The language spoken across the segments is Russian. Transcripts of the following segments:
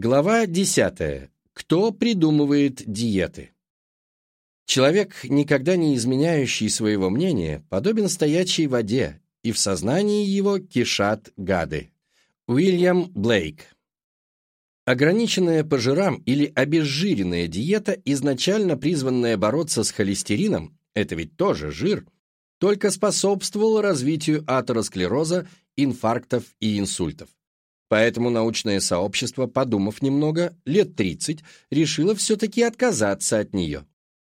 Глава 10. Кто придумывает диеты? Человек, никогда не изменяющий своего мнения, подобен стоячей воде, и в сознании его кишат гады. Уильям Блейк. Ограниченная по жирам или обезжиренная диета, изначально призванная бороться с холестерином, это ведь тоже жир, только способствовала развитию атеросклероза, инфарктов и инсультов. Поэтому научное сообщество, подумав немного, лет 30, решило все-таки отказаться от нее.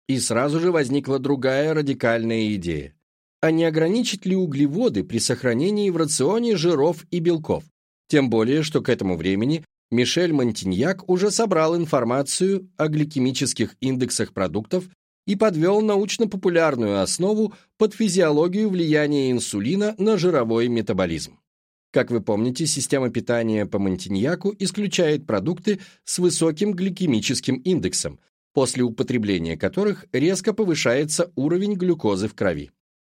И сразу же возникла другая радикальная идея. А не ограничить ли углеводы при сохранении в рационе жиров и белков? Тем более, что к этому времени Мишель Монтиньяк уже собрал информацию о гликемических индексах продуктов и подвел научно-популярную основу под физиологию влияния инсулина на жировой метаболизм. Как вы помните, система питания по Монтиньяку исключает продукты с высоким гликемическим индексом, после употребления которых резко повышается уровень глюкозы в крови.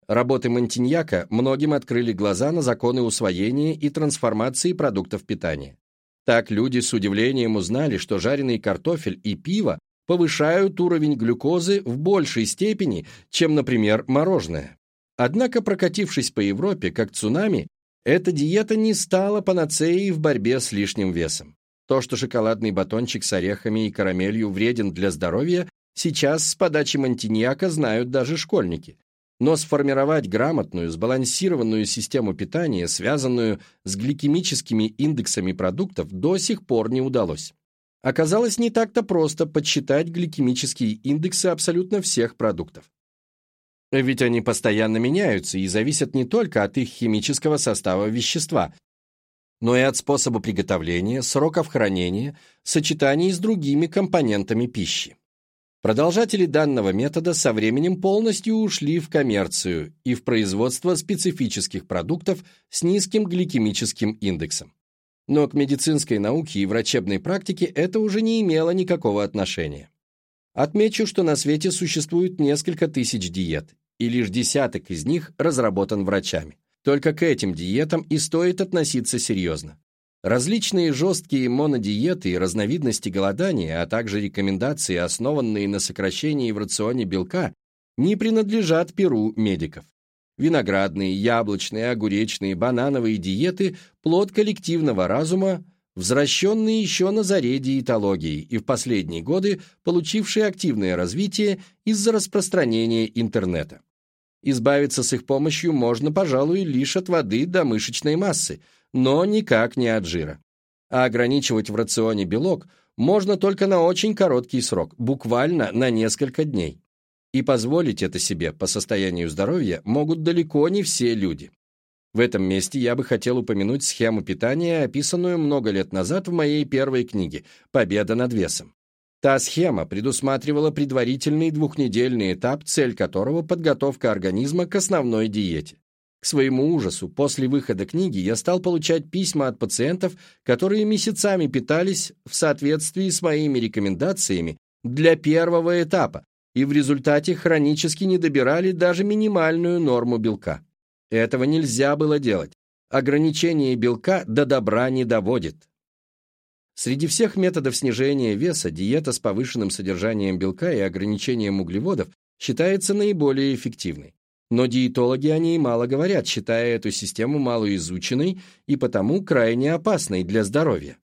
Работы Монтиньяка многим открыли глаза на законы усвоения и трансформации продуктов питания. Так люди с удивлением узнали, что жареный картофель и пиво повышают уровень глюкозы в большей степени, чем, например, мороженое. Однако, прокатившись по Европе как цунами, эта диета не стала панацеей в борьбе с лишним весом. То, что шоколадный батончик с орехами и карамелью вреден для здоровья, сейчас с подачи Монтиньяка знают даже школьники. Но сформировать грамотную, сбалансированную систему питания, связанную с гликемическими индексами продуктов, до сих пор не удалось. Оказалось не так-то просто подсчитать гликемические индексы абсолютно всех продуктов. Ведь они постоянно меняются и зависят не только от их химического состава вещества, но и от способа приготовления, сроков хранения, сочетаний с другими компонентами пищи. Продолжатели данного метода со временем полностью ушли в коммерцию и в производство специфических продуктов с низким гликемическим индексом. Но к медицинской науке и врачебной практике это уже не имело никакого отношения. Отмечу, что на свете существует несколько тысяч диет, и лишь десяток из них разработан врачами. Только к этим диетам и стоит относиться серьезно. Различные жесткие монодиеты и разновидности голодания, а также рекомендации, основанные на сокращении в рационе белка, не принадлежат перу медиков. Виноградные, яблочные, огуречные, банановые диеты – плод коллективного разума, возвращенные еще на заре диетологии и в последние годы получившие активное развитие из-за распространения интернета. Избавиться с их помощью можно, пожалуй, лишь от воды до мышечной массы, но никак не от жира. А ограничивать в рационе белок можно только на очень короткий срок, буквально на несколько дней. И позволить это себе по состоянию здоровья могут далеко не все люди. В этом месте я бы хотел упомянуть схему питания, описанную много лет назад в моей первой книге «Победа над весом». Та схема предусматривала предварительный двухнедельный этап, цель которого – подготовка организма к основной диете. К своему ужасу, после выхода книги я стал получать письма от пациентов, которые месяцами питались в соответствии с моими рекомендациями для первого этапа и в результате хронически не добирали даже минимальную норму белка. Этого нельзя было делать. Ограничение белка до добра не доводит. Среди всех методов снижения веса диета с повышенным содержанием белка и ограничением углеводов считается наиболее эффективной. Но диетологи о ней мало говорят, считая эту систему малоизученной и потому крайне опасной для здоровья.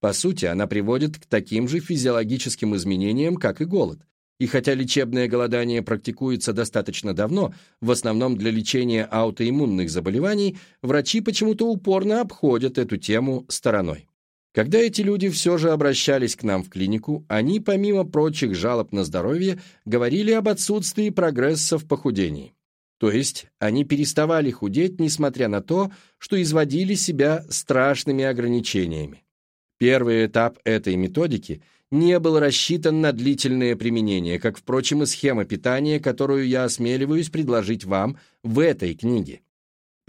По сути, она приводит к таким же физиологическим изменениям, как и голод. И хотя лечебное голодание практикуется достаточно давно, в основном для лечения аутоиммунных заболеваний, врачи почему-то упорно обходят эту тему стороной. Когда эти люди все же обращались к нам в клинику, они, помимо прочих жалоб на здоровье, говорили об отсутствии прогресса в похудении. То есть они переставали худеть, несмотря на то, что изводили себя страшными ограничениями. Первый этап этой методики – не был рассчитан на длительное применение, как, впрочем, и схема питания, которую я осмеливаюсь предложить вам в этой книге.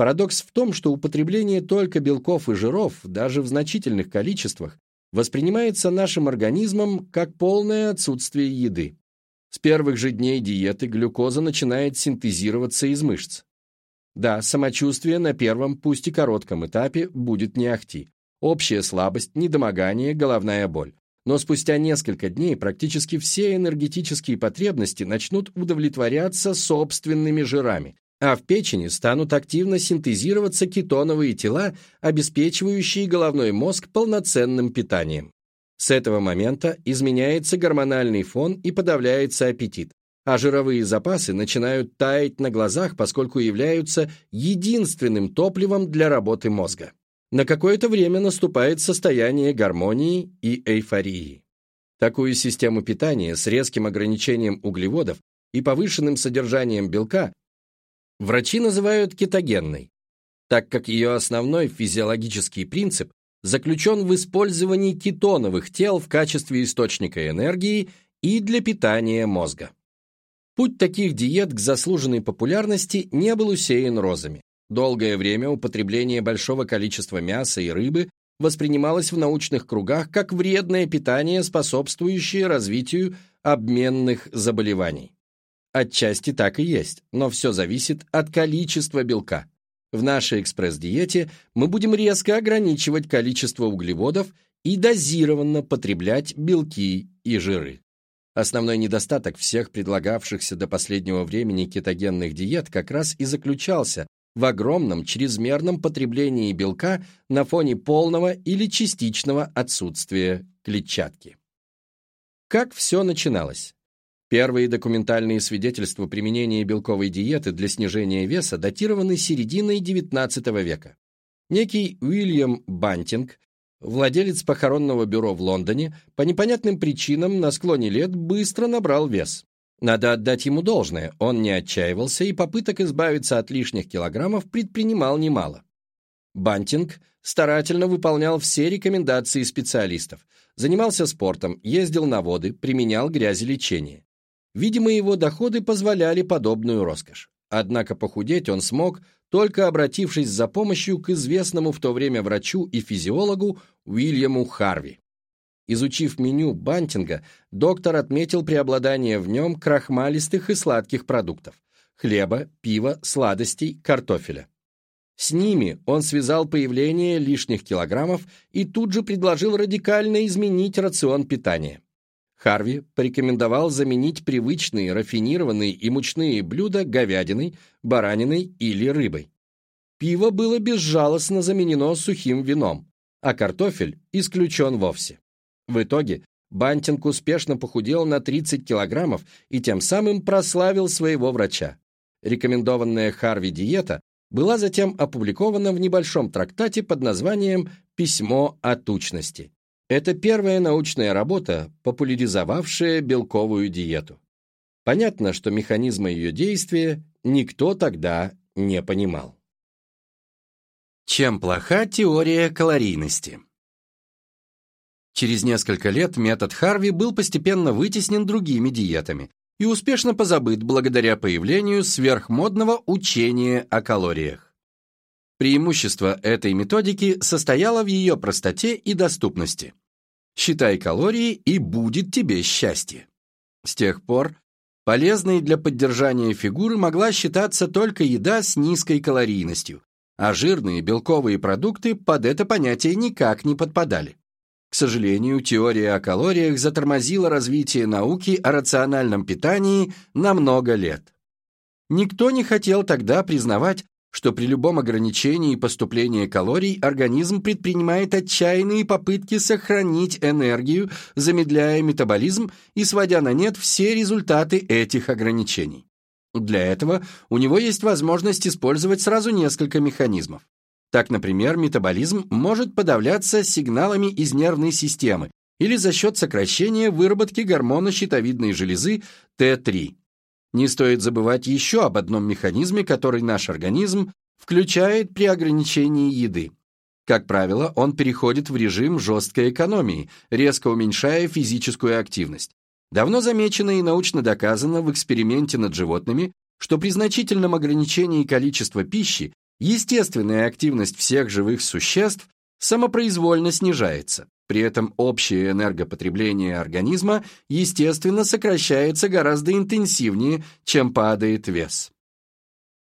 Парадокс в том, что употребление только белков и жиров, даже в значительных количествах, воспринимается нашим организмом как полное отсутствие еды. С первых же дней диеты глюкоза начинает синтезироваться из мышц. Да, самочувствие на первом, пусть и коротком этапе будет не ахти. общая слабость, недомогание, головная боль. Но спустя несколько дней практически все энергетические потребности начнут удовлетворяться собственными жирами, а в печени станут активно синтезироваться кетоновые тела, обеспечивающие головной мозг полноценным питанием. С этого момента изменяется гормональный фон и подавляется аппетит, а жировые запасы начинают таять на глазах, поскольку являются единственным топливом для работы мозга. На какое-то время наступает состояние гармонии и эйфории. Такую систему питания с резким ограничением углеводов и повышенным содержанием белка врачи называют кетогенной, так как ее основной физиологический принцип заключен в использовании кетоновых тел в качестве источника энергии и для питания мозга. Путь таких диет к заслуженной популярности не был усеян розами. Долгое время употребление большого количества мяса и рыбы воспринималось в научных кругах как вредное питание, способствующее развитию обменных заболеваний. Отчасти так и есть, но все зависит от количества белка. В нашей экспресс-диете мы будем резко ограничивать количество углеводов и дозированно потреблять белки и жиры. Основной недостаток всех предлагавшихся до последнего времени кетогенных диет как раз и заключался в огромном чрезмерном потреблении белка на фоне полного или частичного отсутствия клетчатки. Как все начиналось? Первые документальные свидетельства применения белковой диеты для снижения веса датированы серединой XIX века. Некий Уильям Бантинг Владелец похоронного бюро в Лондоне по непонятным причинам на склоне лет быстро набрал вес. Надо отдать ему должное, он не отчаивался и попыток избавиться от лишних килограммов предпринимал немало. Бантинг старательно выполнял все рекомендации специалистов, занимался спортом, ездил на воды, применял грязелечение. Видимо, его доходы позволяли подобную роскошь. Однако похудеть он смог только обратившись за помощью к известному в то время врачу и физиологу Уильяму Харви. Изучив меню Бантинга, доктор отметил преобладание в нем крахмалистых и сладких продуктов – хлеба, пива, сладостей, картофеля. С ними он связал появление лишних килограммов и тут же предложил радикально изменить рацион питания. Харви порекомендовал заменить привычные рафинированные и мучные блюда говядиной, бараниной или рыбой. Пиво было безжалостно заменено сухим вином, а картофель исключен вовсе. В итоге Бантинг успешно похудел на 30 килограммов и тем самым прославил своего врача. Рекомендованная Харви диета была затем опубликована в небольшом трактате под названием «Письмо о тучности». Это первая научная работа, популяризовавшая белковую диету. Понятно, что механизма ее действия никто тогда не понимал. Чем плоха теория калорийности? Через несколько лет метод Харви был постепенно вытеснен другими диетами и успешно позабыт благодаря появлению сверхмодного учения о калориях. Преимущество этой методики состояло в ее простоте и доступности. Считай калории, и будет тебе счастье. С тех пор полезной для поддержания фигуры могла считаться только еда с низкой калорийностью, а жирные белковые продукты под это понятие никак не подпадали. К сожалению, теория о калориях затормозила развитие науки о рациональном питании на много лет. Никто не хотел тогда признавать, что при любом ограничении поступления калорий организм предпринимает отчаянные попытки сохранить энергию, замедляя метаболизм и сводя на нет все результаты этих ограничений. Для этого у него есть возможность использовать сразу несколько механизмов. Так, например, метаболизм может подавляться сигналами из нервной системы или за счет сокращения выработки гормона щитовидной железы Т3. Не стоит забывать еще об одном механизме, который наш организм включает при ограничении еды. Как правило, он переходит в режим жесткой экономии, резко уменьшая физическую активность. Давно замечено и научно доказано в эксперименте над животными, что при значительном ограничении количества пищи естественная активность всех живых существ самопроизвольно снижается. При этом общее энергопотребление организма, естественно, сокращается гораздо интенсивнее, чем падает вес.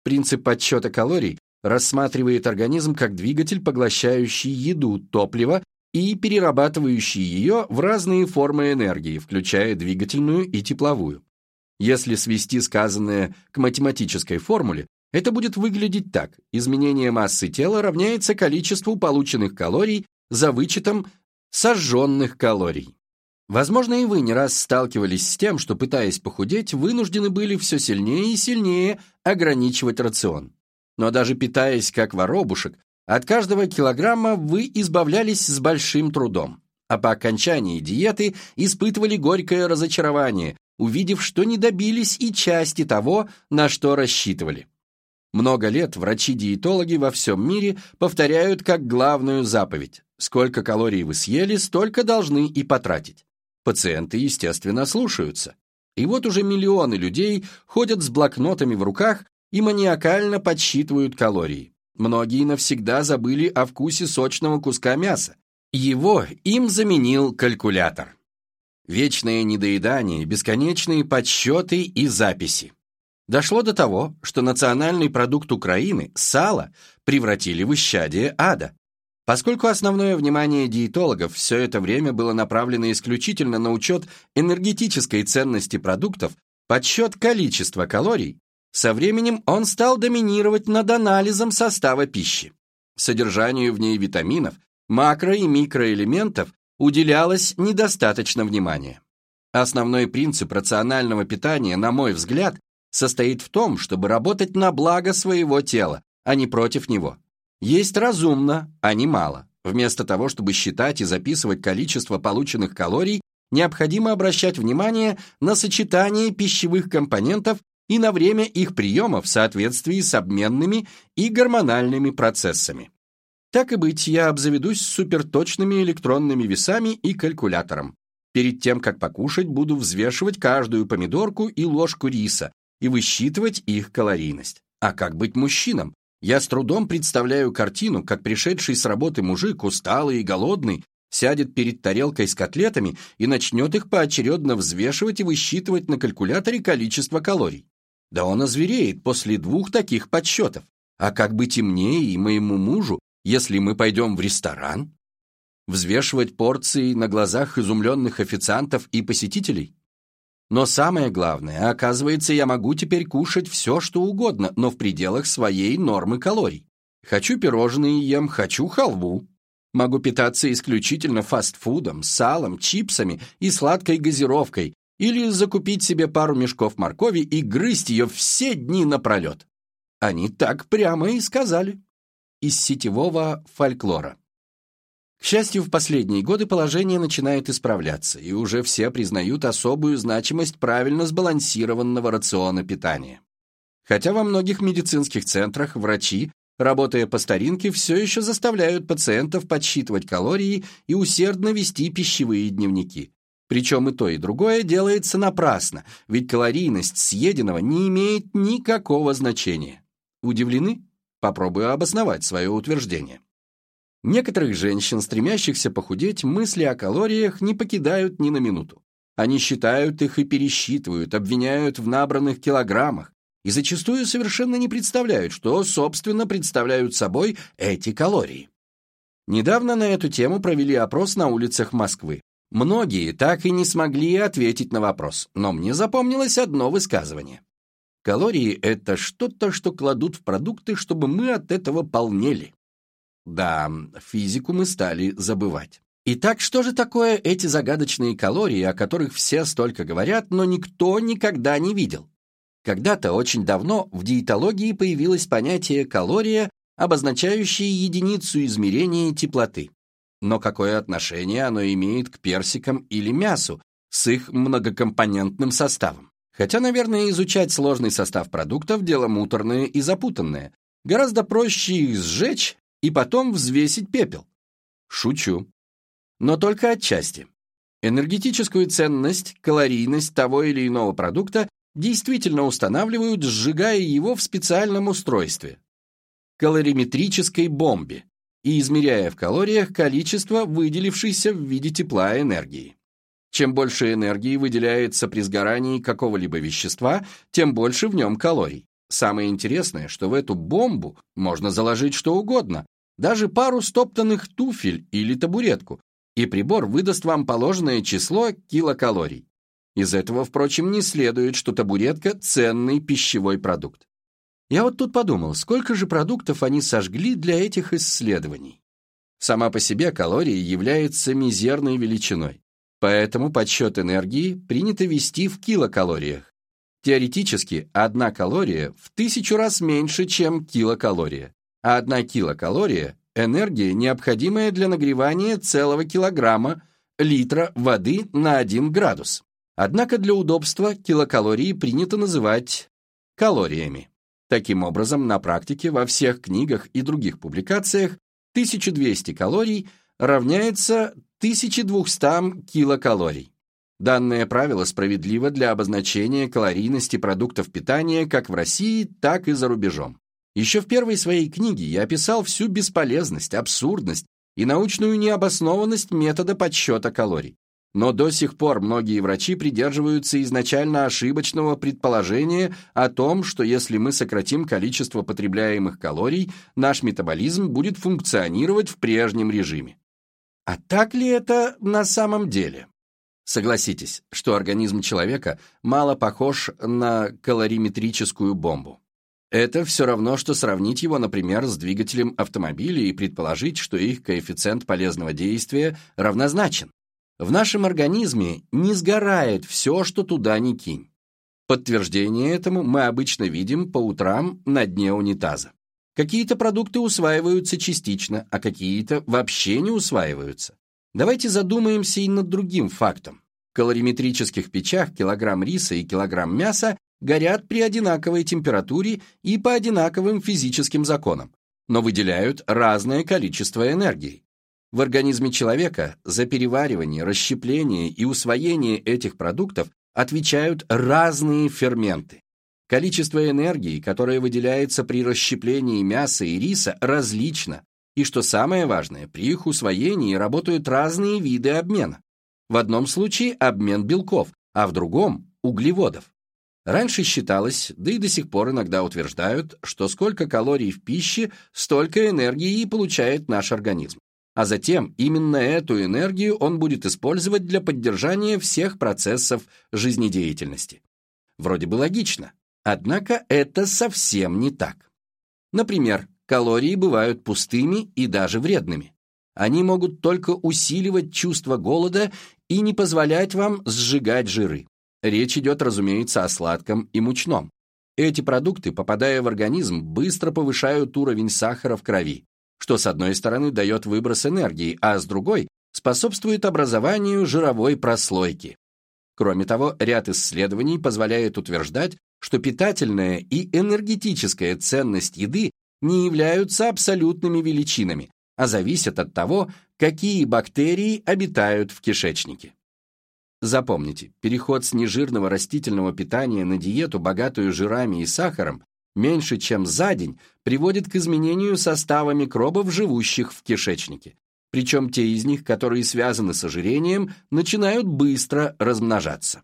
Принцип подсчета калорий рассматривает организм как двигатель, поглощающий еду, топливо и перерабатывающий ее в разные формы энергии, включая двигательную и тепловую. Если свести сказанное к математической формуле, это будет выглядеть так. Изменение массы тела равняется количеству полученных калорий за вычетом сожженных калорий. Возможно, и вы не раз сталкивались с тем, что, пытаясь похудеть, вынуждены были все сильнее и сильнее ограничивать рацион. Но даже питаясь как воробушек, от каждого килограмма вы избавлялись с большим трудом, а по окончании диеты испытывали горькое разочарование, увидев, что не добились и части того, на что рассчитывали. Много лет врачи-диетологи во всем мире повторяют как главную заповедь «Сколько калорий вы съели, столько должны и потратить». Пациенты, естественно, слушаются. И вот уже миллионы людей ходят с блокнотами в руках и маниакально подсчитывают калории. Многие навсегда забыли о вкусе сочного куска мяса. Его им заменил калькулятор. Вечное недоедание, бесконечные подсчеты и записи. Дошло до того, что национальный продукт Украины, сало, превратили в исчадие ада. Поскольку основное внимание диетологов все это время было направлено исключительно на учет энергетической ценности продуктов, подсчет количества калорий, со временем он стал доминировать над анализом состава пищи. Содержанию в ней витаминов, макро- и микроэлементов уделялось недостаточно внимания. Основной принцип рационального питания, на мой взгляд, состоит в том, чтобы работать на благо своего тела, а не против него. Есть разумно, а не мало. Вместо того, чтобы считать и записывать количество полученных калорий, необходимо обращать внимание на сочетание пищевых компонентов и на время их приема в соответствии с обменными и гормональными процессами. Так и быть, я обзаведусь суперточными электронными весами и калькулятором. Перед тем, как покушать, буду взвешивать каждую помидорку и ложку риса и высчитывать их калорийность. А как быть мужчинам? Я с трудом представляю картину, как пришедший с работы мужик, усталый и голодный, сядет перед тарелкой с котлетами и начнет их поочередно взвешивать и высчитывать на калькуляторе количество калорий. Да он озвереет после двух таких подсчетов. А как быть и мне, и моему мужу, если мы пойдем в ресторан? Взвешивать порции на глазах изумленных официантов и посетителей? Но самое главное, оказывается, я могу теперь кушать все, что угодно, но в пределах своей нормы калорий. Хочу пирожные ем, хочу халву. Могу питаться исключительно фастфудом, салом, чипсами и сладкой газировкой, или закупить себе пару мешков моркови и грызть ее все дни напролет. Они так прямо и сказали. Из сетевого фольклора. К счастью, в последние годы положение начинает исправляться, и уже все признают особую значимость правильно сбалансированного рациона питания. Хотя во многих медицинских центрах врачи, работая по старинке, все еще заставляют пациентов подсчитывать калории и усердно вести пищевые дневники. Причем и то, и другое делается напрасно, ведь калорийность съеденного не имеет никакого значения. Удивлены? Попробую обосновать свое утверждение. Некоторых женщин, стремящихся похудеть, мысли о калориях не покидают ни на минуту. Они считают их и пересчитывают, обвиняют в набранных килограммах и зачастую совершенно не представляют, что, собственно, представляют собой эти калории. Недавно на эту тему провели опрос на улицах Москвы. Многие так и не смогли ответить на вопрос, но мне запомнилось одно высказывание. Калории – это что-то, что кладут в продукты, чтобы мы от этого полнели. Да, физику мы стали забывать. Итак, что же такое эти загадочные калории, о которых все столько говорят, но никто никогда не видел? Когда-то очень давно в диетологии появилось понятие «калория», обозначающее единицу измерения теплоты. Но какое отношение оно имеет к персикам или мясу с их многокомпонентным составом? Хотя, наверное, изучать сложный состав продуктов – дело муторное и запутанное. Гораздо проще их сжечь и потом взвесить пепел. Шучу. Но только отчасти. Энергетическую ценность, калорийность того или иного продукта действительно устанавливают, сжигая его в специальном устройстве – калориметрической бомбе и измеряя в калориях количество, выделившейся в виде тепла энергии. Чем больше энергии выделяется при сгорании какого-либо вещества, тем больше в нем калорий. Самое интересное, что в эту бомбу можно заложить что угодно, даже пару стоптанных туфель или табуретку, и прибор выдаст вам положенное число килокалорий. Из этого, впрочем, не следует, что табуретка – ценный пищевой продукт. Я вот тут подумал, сколько же продуктов они сожгли для этих исследований. Сама по себе калория является мизерной величиной, поэтому подсчет энергии принято вести в килокалориях. Теоретически, одна калория в тысячу раз меньше, чем килокалория, а одна килокалория – энергия, необходимая для нагревания целого килограмма литра воды на 1 градус. Однако для удобства килокалории принято называть калориями. Таким образом, на практике во всех книгах и других публикациях 1200 калорий равняется 1200 килокалорий. Данное правило справедливо для обозначения калорийности продуктов питания как в России, так и за рубежом. Еще в первой своей книге я описал всю бесполезность, абсурдность и научную необоснованность метода подсчета калорий. Но до сих пор многие врачи придерживаются изначально ошибочного предположения о том, что если мы сократим количество потребляемых калорий, наш метаболизм будет функционировать в прежнем режиме. А так ли это на самом деле? Согласитесь, что организм человека мало похож на калориметрическую бомбу. Это все равно, что сравнить его, например, с двигателем автомобиля и предположить, что их коэффициент полезного действия равнозначен. В нашем организме не сгорает все, что туда ни кинь. Подтверждение этому мы обычно видим по утрам на дне унитаза. Какие-то продукты усваиваются частично, а какие-то вообще не усваиваются. Давайте задумаемся и над другим фактом. В калориметрических печах килограмм риса и килограмм мяса горят при одинаковой температуре и по одинаковым физическим законам, но выделяют разное количество энергии. В организме человека за переваривание, расщепление и усвоение этих продуктов отвечают разные ферменты. Количество энергии, которое выделяется при расщеплении мяса и риса, различно, и, что самое важное, при их усвоении работают разные виды обмена. В одном случае обмен белков, а в другом – углеводов. Раньше считалось, да и до сих пор иногда утверждают, что сколько калорий в пище, столько энергии и получает наш организм а затем именно эту энергию он будет использовать для поддержания всех процессов жизнедеятельности. Вроде бы логично, однако это совсем не так. Например, калории бывают пустыми и даже вредными. Они могут только усиливать чувство голода и не позволять вам сжигать жиры. Речь идет, разумеется, о сладком и мучном. Эти продукты, попадая в организм, быстро повышают уровень сахара в крови, что с одной стороны дает выброс энергии, а с другой способствует образованию жировой прослойки. Кроме того, ряд исследований позволяет утверждать, что питательная и энергетическая ценность еды не являются абсолютными величинами, а зависят от того, какие бактерии обитают в кишечнике. Запомните, переход с нежирного растительного питания на диету, богатую жирами и сахаром, меньше чем за день, приводит к изменению состава микробов, живущих в кишечнике. Причем те из них, которые связаны с ожирением, начинают быстро размножаться.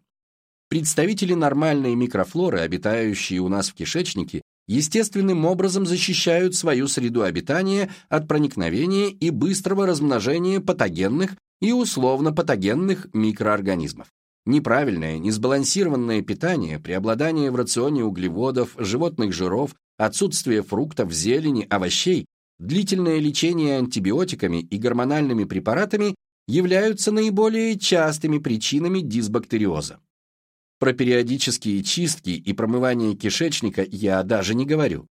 Представители нормальной микрофлоры, обитающие у нас в кишечнике, естественным образом защищают свою среду обитания от проникновения и быстрого размножения патогенных и условно-патогенных микроорганизмов. Неправильное, несбалансированное питание, преобладание в рационе углеводов, животных жиров, отсутствие фруктов, зелени, овощей, длительное лечение антибиотиками и гормональными препаратами являются наиболее частыми причинами дисбактериоза. Про периодические чистки и промывание кишечника я даже не говорю.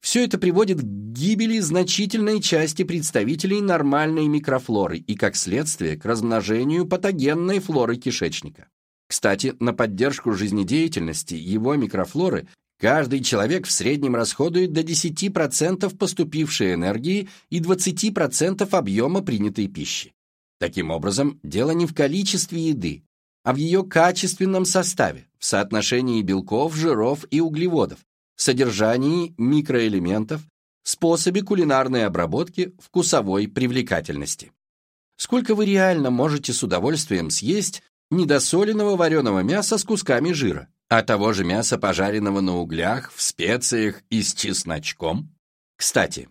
Все это приводит к гибели значительной части представителей нормальной микрофлоры и, как следствие, к размножению патогенной флоры кишечника. Кстати, на поддержку жизнедеятельности его микрофлоры каждый человек в среднем расходует до 10% поступившей энергии и 20% объема принятой пищи. Таким образом, дело не в количестве еды, а в ее качественном составе, в соотношении белков, жиров и углеводов, содержании микроэлементов, способе кулинарной обработки, вкусовой привлекательности. Сколько вы реально можете с удовольствием съесть недосоленного вареного мяса с кусками жира, а того же мяса, пожаренного на углях, в специях и с чесночком? Кстати,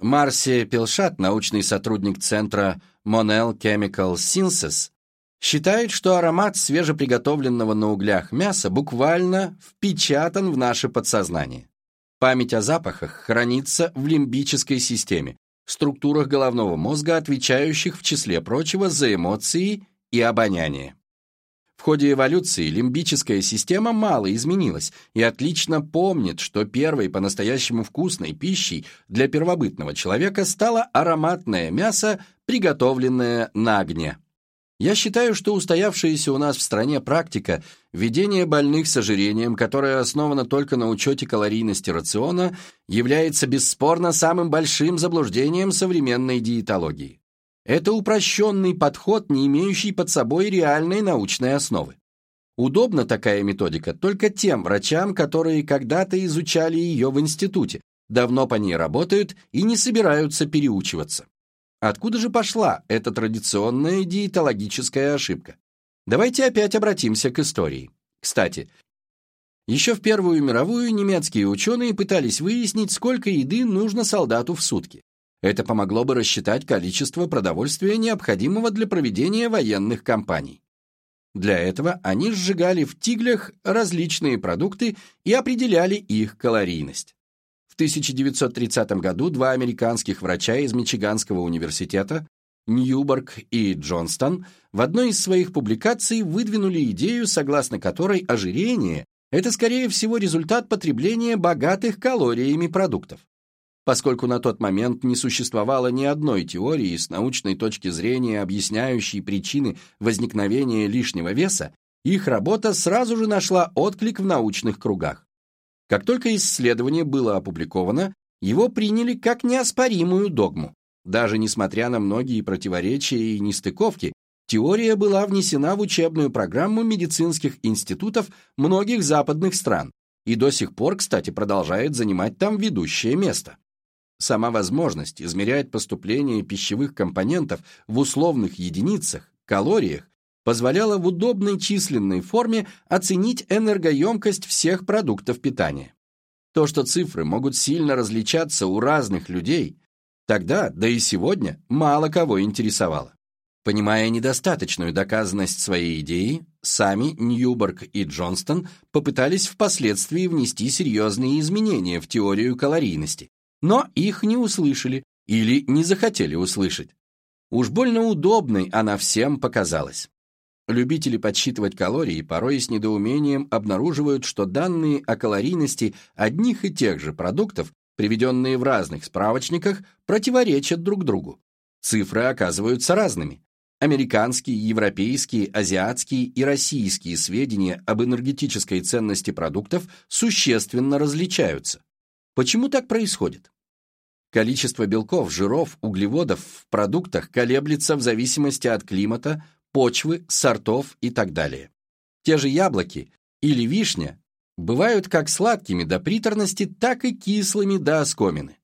Марси Пилшат, научный сотрудник центра Monel Chemical Synthesis, считает, что аромат свежеприготовленного на углях мяса буквально впечатан в наше подсознание. Память о запахах хранится в лимбической системе, структурах головного мозга, отвечающих, в числе прочего, за эмоции и обоняние. В ходе эволюции лимбическая система мало изменилась и отлично помнит, что первой по-настоящему вкусной пищей для первобытного человека стало ароматное мясо, приготовленное на огне. Я считаю, что устоявшаяся у нас в стране практика ведения больных с ожирением, которая основана только на учете калорийности рациона, является бесспорно самым большим заблуждением современной диетологии. Это упрощенный подход, не имеющий под собой реальной научной основы. Удобна такая методика только тем врачам, которые когда-то изучали ее в институте, давно по ней работают и не собираются переучиваться. Откуда же пошла эта традиционная диетологическая ошибка? Давайте опять обратимся к истории. Кстати, еще в Первую мировую немецкие ученые пытались выяснить, сколько еды нужно солдату в сутки. Это помогло бы рассчитать количество продовольствия, необходимого для проведения военных кампаний. Для этого они сжигали в тиглях различные продукты и определяли их калорийность. В 1930 году два американских врача из Мичиганского университета, Ньюборг и Джонстон, в одной из своих публикаций выдвинули идею, согласно которой ожирение – это, скорее всего, результат потребления богатых калориями продуктов. Поскольку на тот момент не существовало ни одной теории с научной точки зрения, объясняющей причины возникновения лишнего веса, их работа сразу же нашла отклик в научных кругах. Как только исследование было опубликовано, его приняли как неоспоримую догму. Даже несмотря на многие противоречия и нестыковки, теория была внесена в учебную программу медицинских институтов многих западных стран и до сих пор, кстати, продолжает занимать там ведущее место. Сама возможность измерять поступление пищевых компонентов в условных единицах, калориях, позволяла в удобной численной форме оценить энергоемкость всех продуктов питания. То, что цифры могут сильно различаться у разных людей, тогда, да и сегодня, мало кого интересовало. Понимая недостаточную доказанность своей идеи, сами Ньюборг и Джонстон попытались впоследствии внести серьезные изменения в теорию калорийности, но их не услышали или не захотели услышать. Уж больно удобной она всем показалась. Любители подсчитывать калории порой с недоумением обнаруживают, что данные о калорийности одних и тех же продуктов, приведенные в разных справочниках, противоречат друг другу. Цифры оказываются разными. Американские, европейские, азиатские и российские сведения об энергетической ценности продуктов существенно различаются. Почему так происходит? Количество белков, жиров, углеводов в продуктах колеблется в зависимости от климата, почвы, сортов и так далее. Те же яблоки или вишня бывают как сладкими до приторности, так и кислыми до оскомины.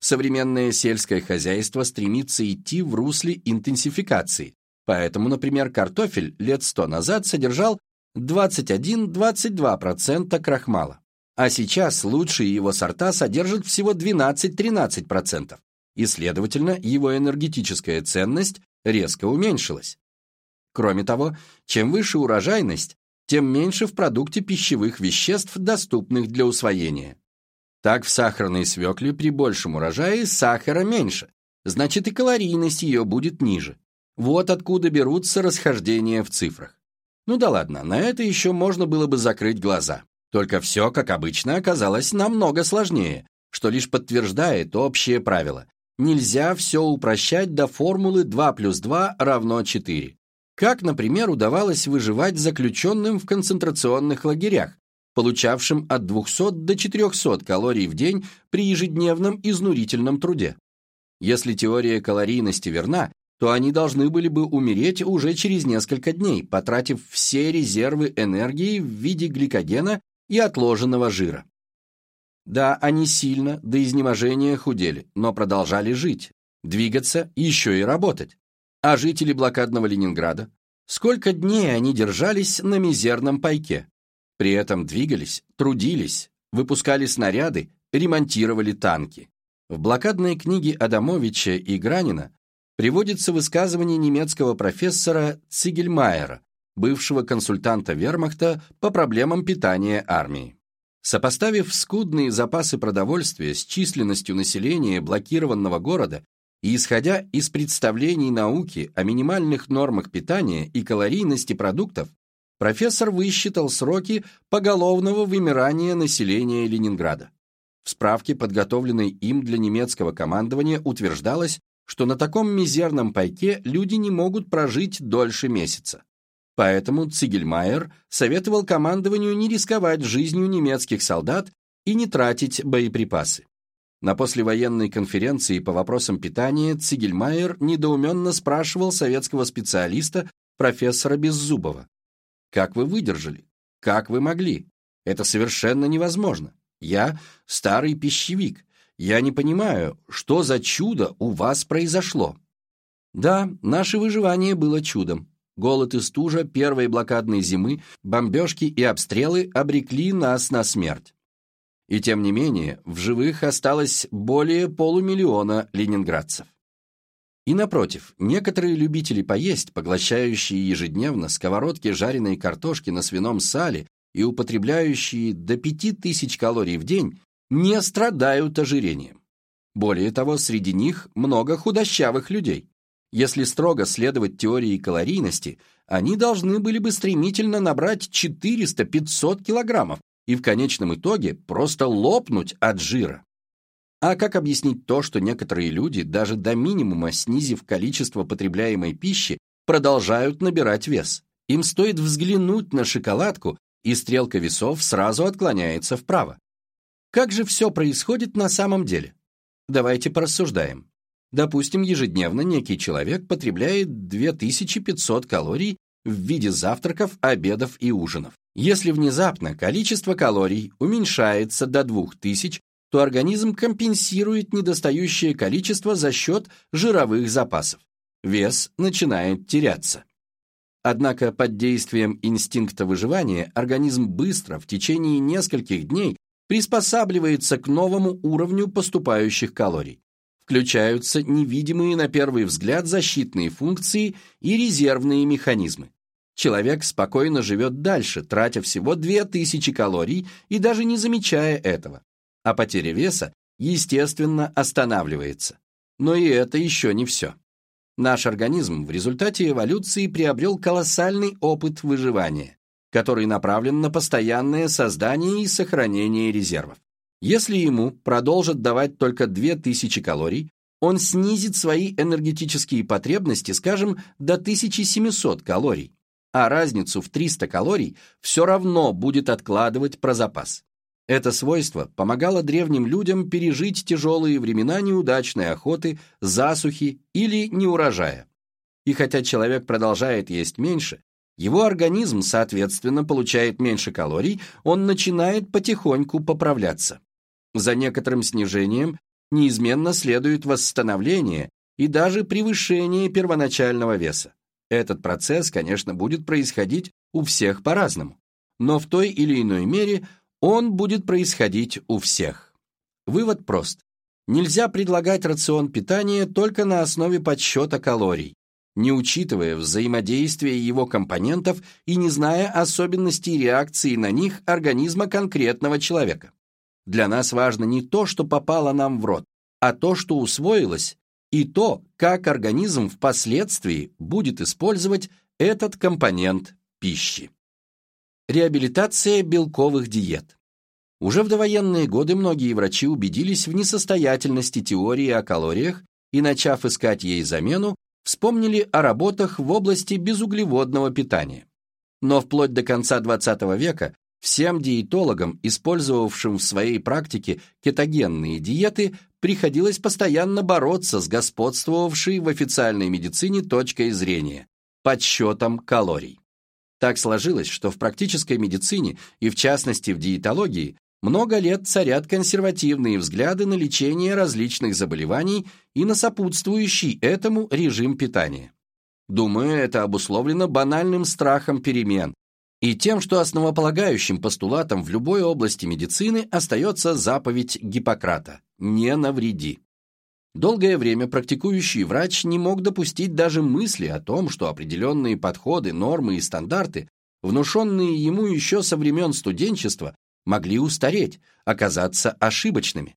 Современное сельское хозяйство стремится идти в русле интенсификации, поэтому, например, картофель лет сто назад содержал 21-22% крахмала а сейчас лучшие его сорта содержат всего 12-13%, и, следовательно, его энергетическая ценность резко уменьшилась. Кроме того, чем выше урожайность, тем меньше в продукте пищевых веществ, доступных для усвоения. Так в сахарной свекле при большем урожае сахара меньше, значит и калорийность ее будет ниже. Вот откуда берутся расхождения в цифрах. Ну да ладно, на это еще можно было бы закрыть глаза. Только все, как обычно, оказалось намного сложнее, что лишь подтверждает общее правило. Нельзя все упрощать до формулы 2 плюс 2 равно 4. Как, например, удавалось выживать заключенным в концентрационных лагерях, получавшим от 200 до 400 калорий в день при ежедневном изнурительном труде. Если теория калорийности верна, то они должны были бы умереть уже через несколько дней, потратив все резервы энергии в виде гликогена и отложенного жира. Да, они сильно до изнеможения худели, но продолжали жить, двигаться еще и работать. А жители блокадного Ленинграда? Сколько дней они держались на мизерном пайке? При этом двигались, трудились, выпускали снаряды, ремонтировали танки. В блокадной книге Адамовича и Гранина приводится высказывание немецкого профессора Цигельмайера, бывшего консультанта вермахта по проблемам питания армии. Сопоставив скудные запасы продовольствия с численностью населения блокированного города и исходя из представлений науки о минимальных нормах питания и калорийности продуктов, профессор высчитал сроки поголовного вымирания населения Ленинграда. В справке, подготовленной им для немецкого командования, утверждалось, что на таком мизерном пайке люди не могут прожить дольше месяца. Поэтому Цигельмайер советовал командованию не рисковать жизнью немецких солдат и не тратить боеприпасы. На послевоенной конференции по вопросам питания Цигельмайер недоуменно спрашивал советского специалиста профессора Беззубова. «Как вы выдержали? Как вы могли? Это совершенно невозможно. Я старый пищевик. Я не понимаю, что за чудо у вас произошло?» Да, наше выживание было чудом. Голод и стужа первой блокадной зимы, бомбежки и обстрелы обрекли нас на смерть. И тем не менее, в живых осталось более полумиллиона ленинградцев. И напротив, некоторые любители поесть, поглощающие ежедневно сковородки жареной картошки на свином сале и употребляющие до 5000 калорий в день, не страдают ожирением. Более того, среди них много худощавых людей. Если строго следовать теории калорийности, они должны были бы стремительно набрать 400-500 килограммов и в конечном итоге просто лопнуть от жира. А как объяснить то, что некоторые люди, даже до минимума снизив количество потребляемой пищи, продолжают набирать вес? Им стоит взглянуть на шоколадку, и стрелка весов сразу отклоняется вправо. Как же все происходит на самом деле? Давайте порассуждаем. Допустим, ежедневно некий человек потребляет 2500 калорий в виде завтраков, обедов и ужинов. Если внезапно количество калорий уменьшается до 2000, то организм компенсирует недостающее количество за счет жировых запасов. Вес начинает теряться. Однако под действием инстинкта выживания организм быстро, в течение нескольких дней, приспосабливается к новому уровню поступающих калорий включаются невидимые на первый взгляд защитные функции и резервные механизмы. Человек спокойно живет дальше, тратя всего 2000 калорий и даже не замечая этого. А потеря веса, естественно, останавливается. Но и это еще не все. Наш организм в результате эволюции приобрел колоссальный опыт выживания, который направлен на постоянное создание и сохранение резервов. Если ему продолжат давать только 2000 калорий, он снизит свои энергетические потребности, скажем, до 1700 калорий, а разницу в 300 калорий все равно будет откладывать про запас. Это свойство помогало древним людям пережить тяжелые времена неудачной охоты, засухи или неурожая. И хотя человек продолжает есть меньше, его организм, соответственно, получает меньше калорий, он начинает потихоньку поправляться. За некоторым снижением неизменно следует восстановление и даже превышение первоначального веса. Этот процесс, конечно, будет происходить у всех по-разному, но в той или иной мере он будет происходить у всех. Вывод прост. Нельзя предлагать рацион питания только на основе подсчета калорий, не учитывая взаимодействия его компонентов и не зная особенностей реакции на них организма конкретного человека. Для нас важно не то, что попало нам в рот, а то, что усвоилось, и то, как организм впоследствии будет использовать этот компонент пищи. Реабилитация белковых диет. Уже в довоенные годы многие врачи убедились в несостоятельности теории о калориях и, начав искать ей замену, вспомнили о работах в области безуглеводного питания. Но вплоть до конца XX века Всем диетологам, использовавшим в своей практике кетогенные диеты, приходилось постоянно бороться с господствовавшей в официальной медицине точкой зрения – подсчетом калорий. Так сложилось, что в практической медицине и в частности в диетологии много лет царят консервативные взгляды на лечение различных заболеваний и на сопутствующий этому режим питания. Думаю, это обусловлено банальным страхом перемен, и тем, что основополагающим постулатом в любой области медицины остается заповедь Гиппократа «не навреди». Долгое время практикующий врач не мог допустить даже мысли о том, что определенные подходы, нормы и стандарты, внушенные ему еще со времен студенчества, могли устареть, оказаться ошибочными.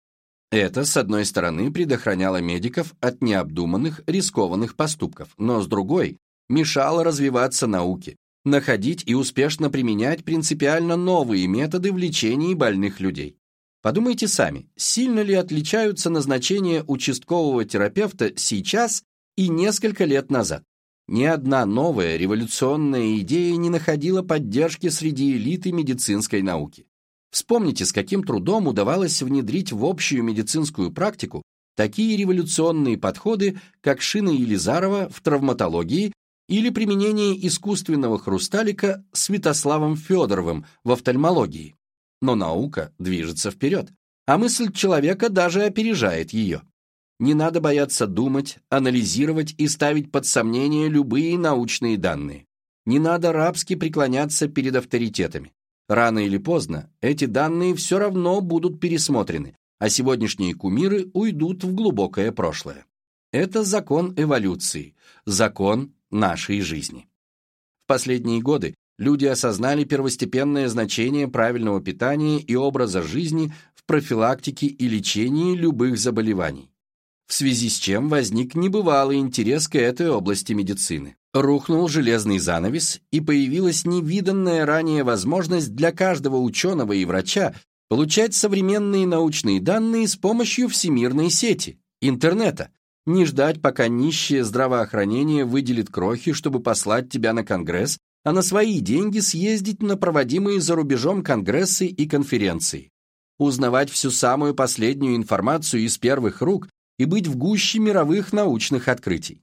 Это, с одной стороны, предохраняло медиков от необдуманных, рискованных поступков, но с другой, мешало развиваться науке, находить и успешно применять принципиально новые методы в лечении больных людей. Подумайте сами, сильно ли отличаются назначения участкового терапевта сейчас и несколько лет назад? Ни одна новая революционная идея не находила поддержки среди элиты медицинской науки. Вспомните, с каким трудом удавалось внедрить в общую медицинскую практику такие революционные подходы, как шина Елизарова в травматологии или применение искусственного хрусталика Святославом Федоровым в офтальмологии. Но наука движется вперед, а мысль человека даже опережает ее. Не надо бояться думать, анализировать и ставить под сомнение любые научные данные. Не надо рабски преклоняться перед авторитетами. Рано или поздно эти данные все равно будут пересмотрены, а сегодняшние кумиры уйдут в глубокое прошлое. Это закон эволюции, закон нашей жизни. В последние годы люди осознали первостепенное значение правильного питания и образа жизни в профилактике и лечении любых заболеваний, в связи с чем возник небывалый интерес к этой области медицины. Рухнул железный занавес, и появилась невиданная ранее возможность для каждого ученого и врача получать современные научные данные с помощью всемирной сети, интернета, не ждать, пока нищее здравоохранение выделит крохи, чтобы послать тебя на конгресс, а на свои деньги съездить на проводимые за рубежом конгрессы и конференции. Узнавать всю самую последнюю информацию из первых рук и быть в гуще мировых научных открытий.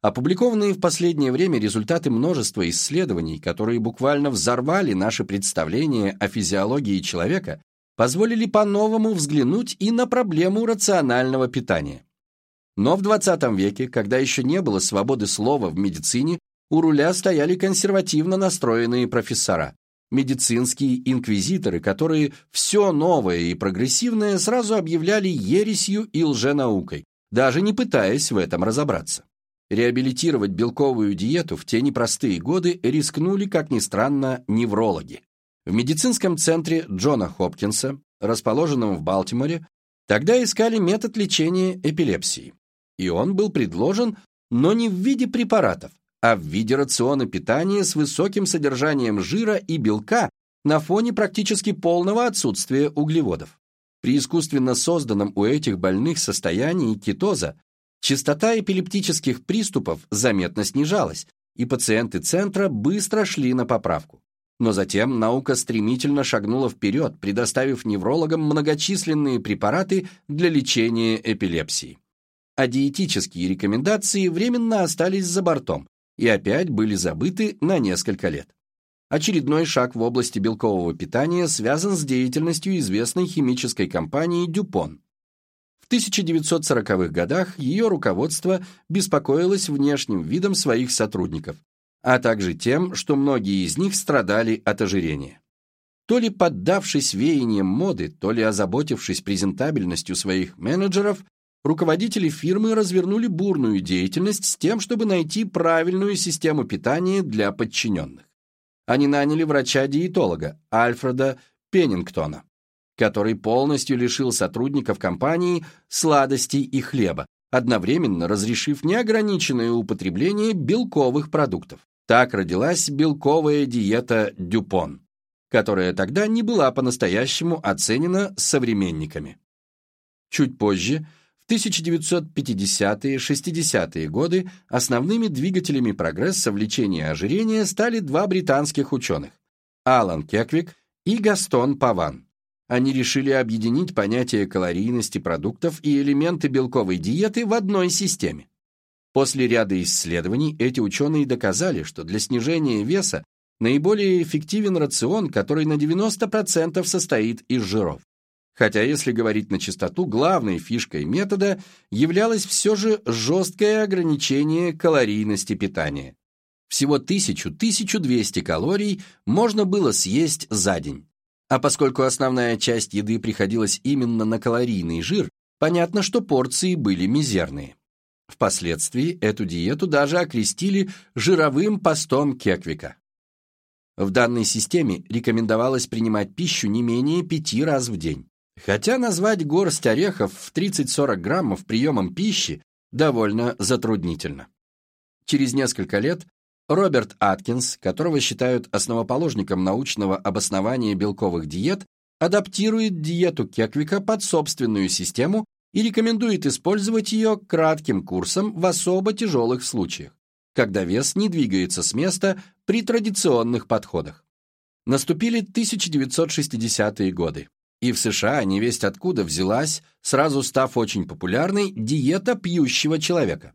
Опубликованные в последнее время результаты множества исследований, которые буквально взорвали наши представления о физиологии человека, позволили по-новому взглянуть и на проблему рационального питания. Но в 20 веке, когда еще не было свободы слова в медицине, у руля стояли консервативно настроенные профессора, медицинские инквизиторы, которые все новое и прогрессивное сразу объявляли ересью и лженаукой, даже не пытаясь в этом разобраться. Реабилитировать белковую диету в те непростые годы рискнули, как ни странно, неврологи. В медицинском центре Джона Хопкинса, расположенном в Балтиморе, тогда искали метод лечения эпилепсии и он был предложен, но не в виде препаратов, а в виде рациона питания с высоким содержанием жира и белка на фоне практически полного отсутствия углеводов. При искусственно созданном у этих больных состоянии кетоза частота эпилептических приступов заметно снижалась, и пациенты центра быстро шли на поправку. Но затем наука стремительно шагнула вперед, предоставив неврологам многочисленные препараты для лечения эпилепсии а диетические рекомендации временно остались за бортом и опять были забыты на несколько лет. Очередной шаг в области белкового питания связан с деятельностью известной химической компании DuPont. В 1940-х годах ее руководство беспокоилось внешним видом своих сотрудников, а также тем, что многие из них страдали от ожирения. То ли поддавшись веяниям моды, то ли озаботившись презентабельностью своих менеджеров, руководители фирмы развернули бурную деятельность с тем, чтобы найти правильную систему питания для подчиненных. Они наняли врача-диетолога Альфреда Пеннингтона, который полностью лишил сотрудников компании сладостей и хлеба, одновременно разрешив неограниченное употребление белковых продуктов. Так родилась белковая диета Дюпон, которая тогда не была по-настоящему оценена современниками. Чуть позже – в 1950-60-е годы основными двигателями прогресса в лечении ожирения стали два британских ученых – Алан Кеквик и Гастон Паван. Они решили объединить понятие калорийности продуктов и элементы белковой диеты в одной системе. После ряда исследований эти ученые доказали, что для снижения веса наиболее эффективен рацион, который на 90% состоит из жиров. Хотя, если говорить на чистоту, главной фишкой метода являлось все же жесткое ограничение калорийности питания. Всего 1000-1200 калорий можно было съесть за день. А поскольку основная часть еды приходилась именно на калорийный жир, понятно, что порции были мизерные. Впоследствии эту диету даже окрестили жировым постом Кеквика. В данной системе рекомендовалось принимать пищу не менее пяти раз в день. Хотя назвать горсть орехов в 30-40 граммов приемом пищи довольно затруднительно. Через несколько лет Роберт Аткинс, которого считают основоположником научного обоснования белковых диет, адаптирует диету Кеквика под собственную систему и рекомендует использовать ее кратким курсом в особо тяжелых случаях, когда вес не двигается с места при традиционных подходах. Наступили 1960-е годы, и в США невесть откуда взялась, сразу став очень популярной, диета пьющего человека.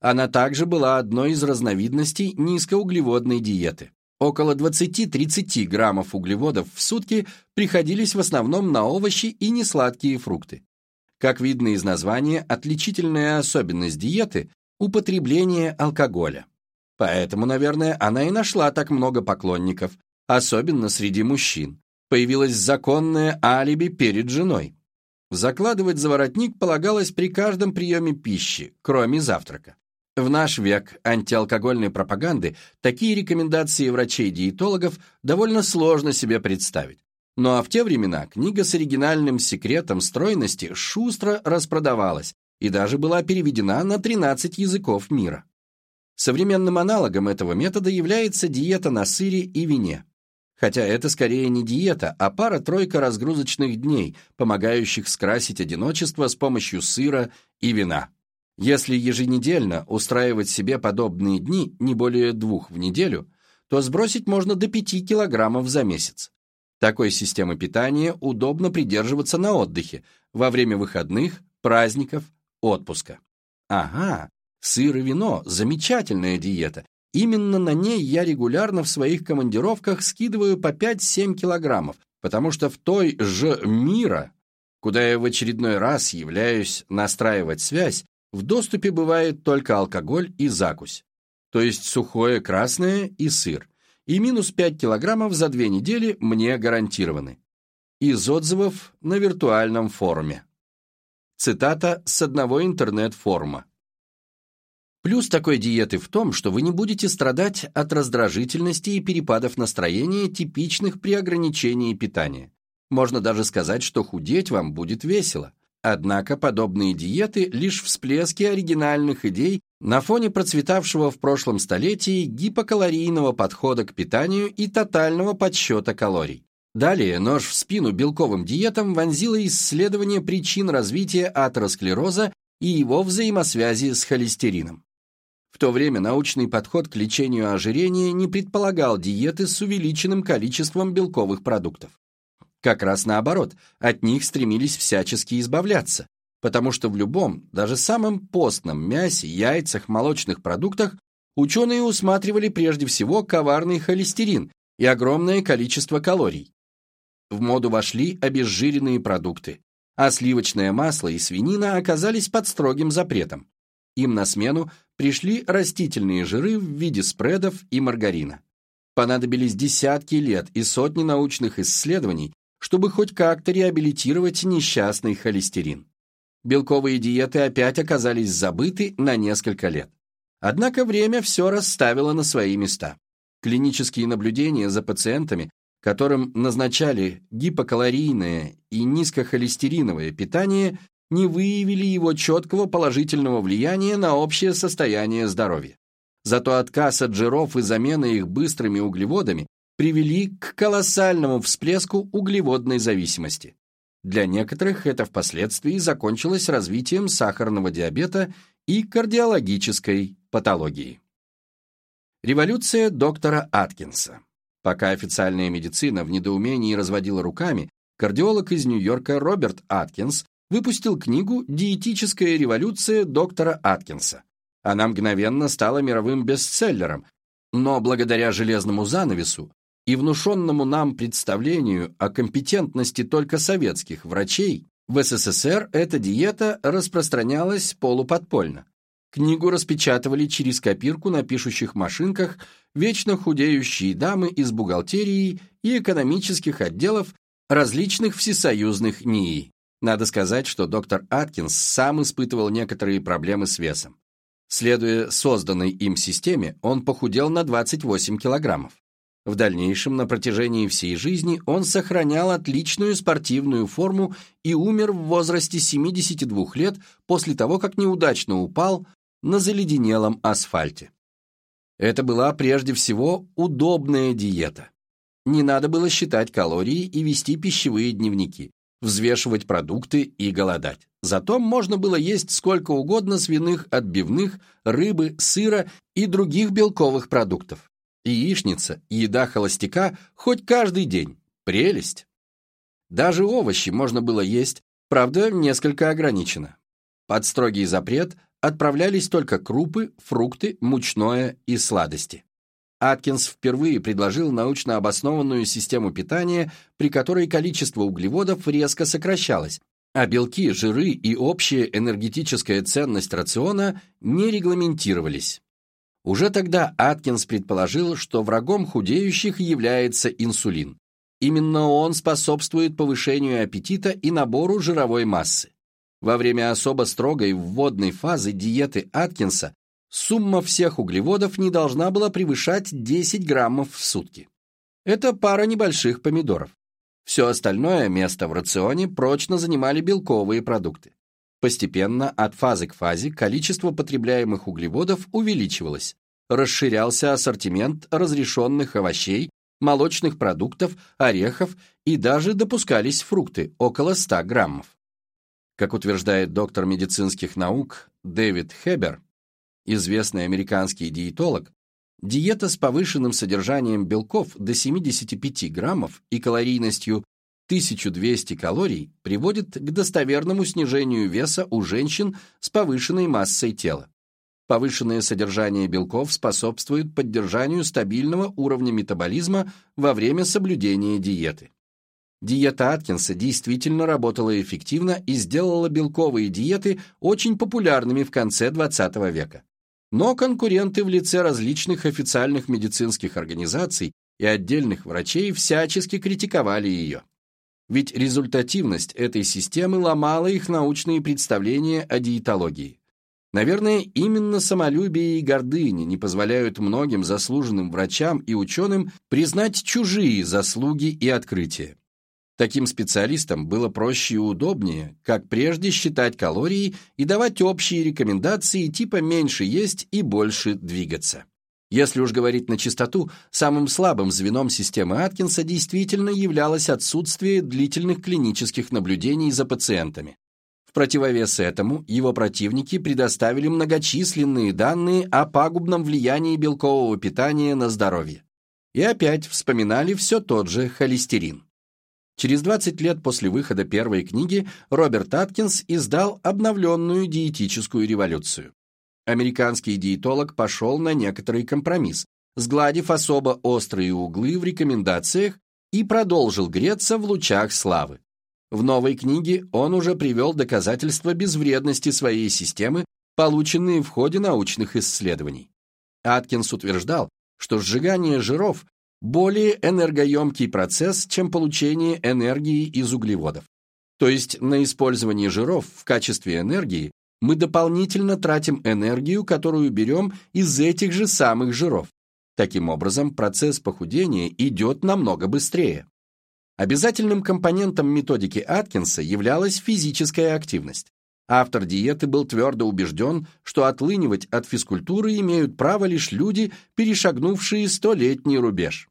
Она также была одной из разновидностей низкоуглеводной диеты. Около 20-30 граммов углеводов в сутки приходились в основном на овощи и несладкие фрукты. Как видно из названия, отличительная особенность диеты – употребление алкоголя. Поэтому, наверное, она и нашла так много поклонников, особенно среди мужчин. Появилось законное алиби перед женой. Закладывать заворотник полагалось при каждом приеме пищи, кроме завтрака. В наш век антиалкогольной пропаганды такие рекомендации врачей-диетологов довольно сложно себе представить. Ну а в те времена книга с оригинальным секретом стройности шустро распродавалась и даже была переведена на 13 языков мира. Современным аналогом этого метода является диета на сыре и вине. Хотя это скорее не диета, а пара-тройка разгрузочных дней, помогающих скрасить одиночество с помощью сыра и вина. Если еженедельно устраивать себе подобные дни не более двух в неделю, то сбросить можно до 5 килограммов за месяц. Такой системы питания удобно придерживаться на отдыхе, во время выходных, праздников, отпуска. Ага, сыр и вино – замечательная диета. Именно на ней я регулярно в своих командировках скидываю по 5-7 килограммов, потому что в той же мира, куда я в очередной раз являюсь настраивать связь, в доступе бывает только алкоголь и закусь, то есть сухое красное и сыр, и минус 5 килограммов за две недели мне гарантированы. Из отзывов на виртуальном форуме. Цитата с одного интернет-форума. Плюс такой диеты в том, что вы не будете страдать от раздражительности и перепадов настроения, типичных при ограничении питания. Можно даже сказать, что худеть вам будет весело. Однако подобные диеты – лишь всплески оригинальных идей на фоне процветавшего в прошлом столетии гипокалорийного подхода к питанию и тотального подсчета калорий. Далее нож в спину белковым диетам вонзило исследование причин развития атеросклероза и его взаимосвязи с холестерином. В то время научный подход к лечению ожирения не предполагал диеты с увеличенным количеством белковых продуктов. Как раз наоборот, от них стремились всячески избавляться, потому что в любом, даже самом постном мясе, яйцах, молочных продуктах ученые усматривали прежде всего коварный холестерин и огромное количество калорий. В моду вошли обезжиренные продукты, а сливочное масло и свинина оказались под строгим запретом. Им на смену пришли растительные жиры в виде спредов и маргарина. Понадобились десятки лет и сотни научных исследований, чтобы хоть как-то реабилитировать несчастный холестерин. Белковые диеты опять оказались забыты на несколько лет. Однако время все расставило на свои места. Клинические наблюдения за пациентами, которым назначали гипокалорийное и низкохолестериновое питание, не выявили его четкого положительного влияния на общее состояние здоровья. Зато отказ от жиров и замена их быстрыми углеводами привели к колоссальному всплеску углеводной зависимости. Для некоторых это впоследствии закончилось развитием сахарного диабета и кардиологической патологии. Революция доктора Аткинса. Пока официальная медицина в недоумении разводила руками, кардиолог из Нью-Йорка Роберт Аткинс выпустил книгу «Диетическая революция доктора Аткинса». Она мгновенно стала мировым бестселлером, но благодаря железному занавесу и внушенному нам представлению о компетентности только советских врачей, в СССР эта диета распространялась полуподпольно. Книгу распечатывали через копирку на пишущих машинках вечно худеющие дамы из бухгалтерии и экономических отделов различных всесоюзных НИИ. Надо сказать, что доктор Аткинс сам испытывал некоторые проблемы с весом. Следуя созданной им системе, он похудел на 28 килограммов. В дальнейшем, на протяжении всей жизни, он сохранял отличную спортивную форму и умер в возрасте 72 лет после того, как неудачно упал на заледенелом асфальте. Это была прежде всего удобная диета. Не надо было считать калории и вести пищевые дневники, взвешивать продукты и голодать. Зато можно было есть сколько угодно свиных отбивных, рыбы, сыра и других белковых продуктов. Яичница, еда холостяка хоть каждый день. Прелесть! Даже овощи можно было есть, правда, несколько ограничено. Под строгий запрет отправлялись только крупы, фрукты, мучное и сладости. Аткинс впервые предложил научно обоснованную систему питания, при которой количество углеводов резко сокращалось, а белки, жиры и общая энергетическая ценность рациона не регламентировались. Уже тогда Аткинс предположил, что врагом худеющих является инсулин. Именно он способствует повышению аппетита и набору жировой массы. Во время особо строгой вводной фазы диеты Аткинса сумма всех углеводов не должна была превышать 10 граммов в сутки. Это пара небольших помидоров. Все остальное место в рационе прочно занимали белковые продукты. Постепенно, от фазы к фазе, количество потребляемых углеводов увеличивалось. Расширялся ассортимент разрешенных овощей, молочных продуктов, орехов и даже допускались фрукты, около 100 граммов. Как утверждает доктор медицинских наук Дэвид Хебер, известный американский диетолог, диета с повышенным содержанием белков до 75 граммов и калорийностью 1200 калорий приводит к достоверному снижению веса у женщин с повышенной массой тела. Повышенное содержание белков способствует поддержанию стабильного уровня метаболизма во время соблюдения диеты. Диета Аткинса действительно работала эффективно и сделала белковые диеты очень популярными в конце XX века. Но конкуренты в лице различных официальных медицинских организаций и отдельных врачей всячески критиковали ее. Ведь результативность этой системы ломала их научные представления о диетологии. Наверное, именно самолюбие и гордыня не позволяют многим заслуженным врачам и ученым признать чужие заслуги и открытия. Таким специалистам было проще и удобнее, как прежде считать калории и давать общие рекомендации типа меньше есть и больше двигаться. Если уж говорить на чистоту, самым слабым звеном системы Аткинса действительно являлось отсутствие длительных клинических наблюдений за пациентами. В противовес этому его противники предоставили многочисленные данные о пагубном влиянии белкового питания на здоровье. И опять вспоминали все тот же холестерин. Через 20 лет после выхода первой книги Роберт Аткинс издал обновленную диетическую революцию. Американский диетолог пошел на некоторый компромисс, сгладив особо острые углы в рекомендациях и продолжил греться в лучах славы. В новой книге он уже привел доказательства безвредности своей системы, полученные в ходе научных исследований. Аткинс утверждал, что сжигание жиров более энергоемкий процесс, чем получение энергии из углеводов. То есть на использование жиров в качестве энергии мы дополнительно тратим энергию, которую берем из этих же самых жиров. Таким образом, процесс похудения идет намного быстрее. Обязательным компонентом методики Аткинса являлась физическая активность. Автор диеты был твердо убежден, что отлынивать от физкультуры имеют право лишь люди, перешагнувшие столетний рубеж.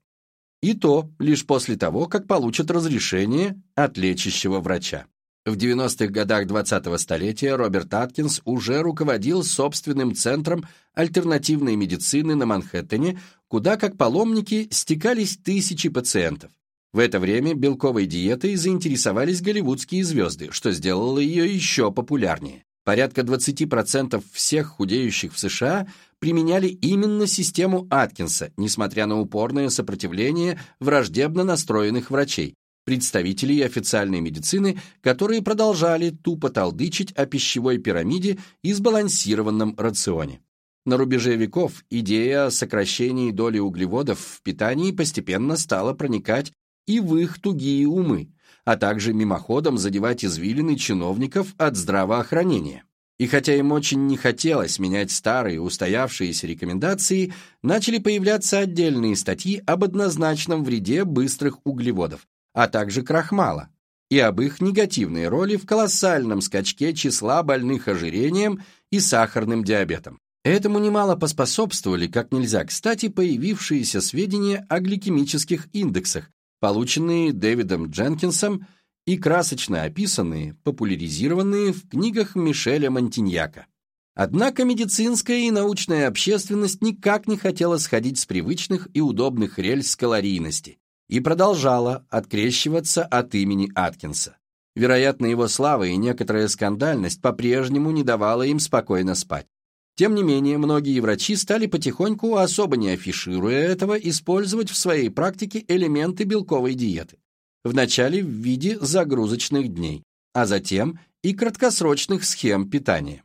И то лишь после того, как получат разрешение от лечащего врача. В 90-х годах 20-го столетия Роберт Аткинс уже руководил собственным центром альтернативной медицины на Манхэттене, куда, как паломники, стекались тысячи пациентов. В это время белковой диетой заинтересовались голливудские звезды, что сделало ее еще популярнее. Порядка 20% всех худеющих в США применяли именно систему Аткинса, несмотря на упорное сопротивление враждебно настроенных врачей, представителей официальной медицины, которые продолжали тупо толдычить о пищевой пирамиде и сбалансированном рационе. На рубеже веков идея о сокращении доли углеводов в питании постепенно стала проникать и в их тугие умы, а также мимоходом задевать извилины чиновников от здравоохранения. И хотя им очень не хотелось менять старые устоявшиеся рекомендации, начали появляться отдельные статьи об однозначном вреде быстрых углеводов, а также крахмала, и об их негативной роли в колоссальном скачке числа больных ожирением и сахарным диабетом. Этому немало поспособствовали, как нельзя кстати, появившиеся сведения о гликемических индексах, полученные Дэвидом Дженкинсом и красочно описанные, популяризированные в книгах Мишеля Монтиньяка. Однако медицинская и научная общественность никак не хотела сходить с привычных и удобных рельс калорийности и продолжала открещиваться от имени Аткинса. Вероятно, его слава и некоторая скандальность по-прежнему не давала им спокойно спать. Тем не менее, многие врачи стали потихоньку, особо не афишируя этого, использовать в своей практике элементы белковой диеты. Вначале в виде загрузочных дней, а затем и краткосрочных схем питания.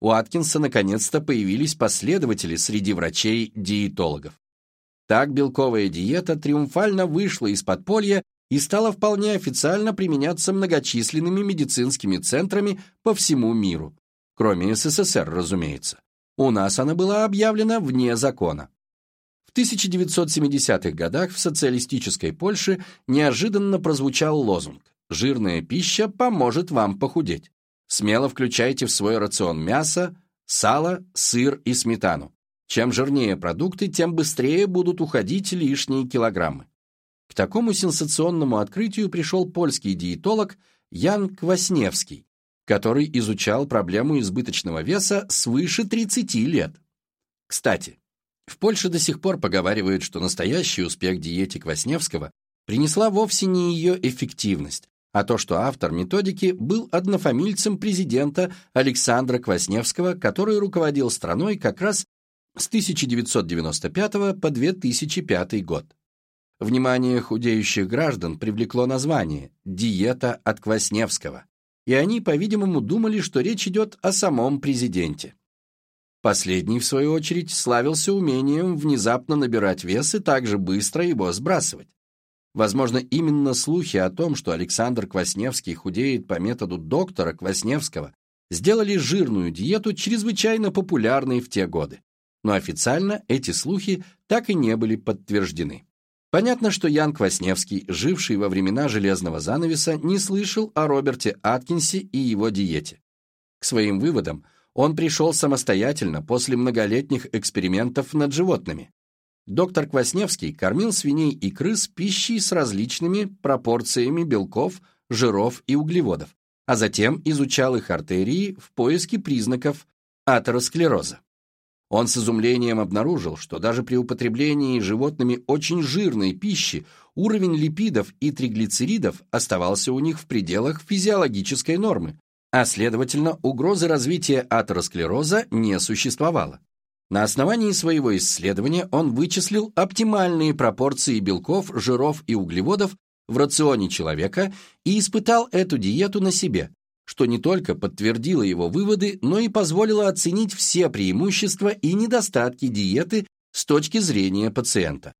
У Аткинса наконец-то появились последователи среди врачей-диетологов. Так белковая диета триумфально вышла из подполья и стала вполне официально применяться многочисленными медицинскими центрами по всему миру, кроме СССР, разумеется. У нас она была объявлена вне закона. В 1970-х годах в социалистической Польше неожиданно прозвучал лозунг «Жирная пища поможет вам похудеть». Смело включайте в свой рацион мясо, сало, сыр и сметану. Чем жирнее продукты, тем быстрее будут уходить лишние килограммы. К такому сенсационному открытию пришел польский диетолог Ян Квасневский, который изучал проблему избыточного веса свыше 30 лет. Кстати, в Польше до сих пор поговаривают, что настоящий успех диете Квасневского принесла вовсе не ее эффективность, а то, что автор методики был однофамильцем президента Александра Квасневского, который руководил страной как раз с 1995 по 2005 год. Внимание худеющих граждан привлекло название «Диета от Квасневского», и они, по-видимому, думали, что речь идет о самом президенте. Последний, в свою очередь, славился умением внезапно набирать вес и также быстро его сбрасывать. Возможно, именно слухи о том, что Александр Квасневский худеет по методу доктора Квасневского, сделали жирную диету чрезвычайно популярной в те годы. Но официально эти слухи так и не были подтверждены. Понятно, что Ян Квасневский, живший во времена железного занавеса, не слышал о Роберте Аткинсе и его диете. К своим выводам он пришел самостоятельно после многолетних экспериментов над животными. Доктор Квасневский кормил свиней и крыс пищей с различными пропорциями белков, жиров и углеводов, а затем изучал их артерии в поиске признаков атеросклероза. Он с изумлением обнаружил, что даже при употреблении животными очень жирной пищи уровень липидов и триглицеридов оставался у них в пределах физиологической нормы, а следовательно, угрозы развития атеросклероза не существовало. На основании своего исследования он вычислил оптимальные пропорции белков, жиров и углеводов в рационе человека и испытал эту диету на себе, что не только подтвердило его выводы, но и позволило оценить все преимущества и недостатки диеты с точки зрения пациента.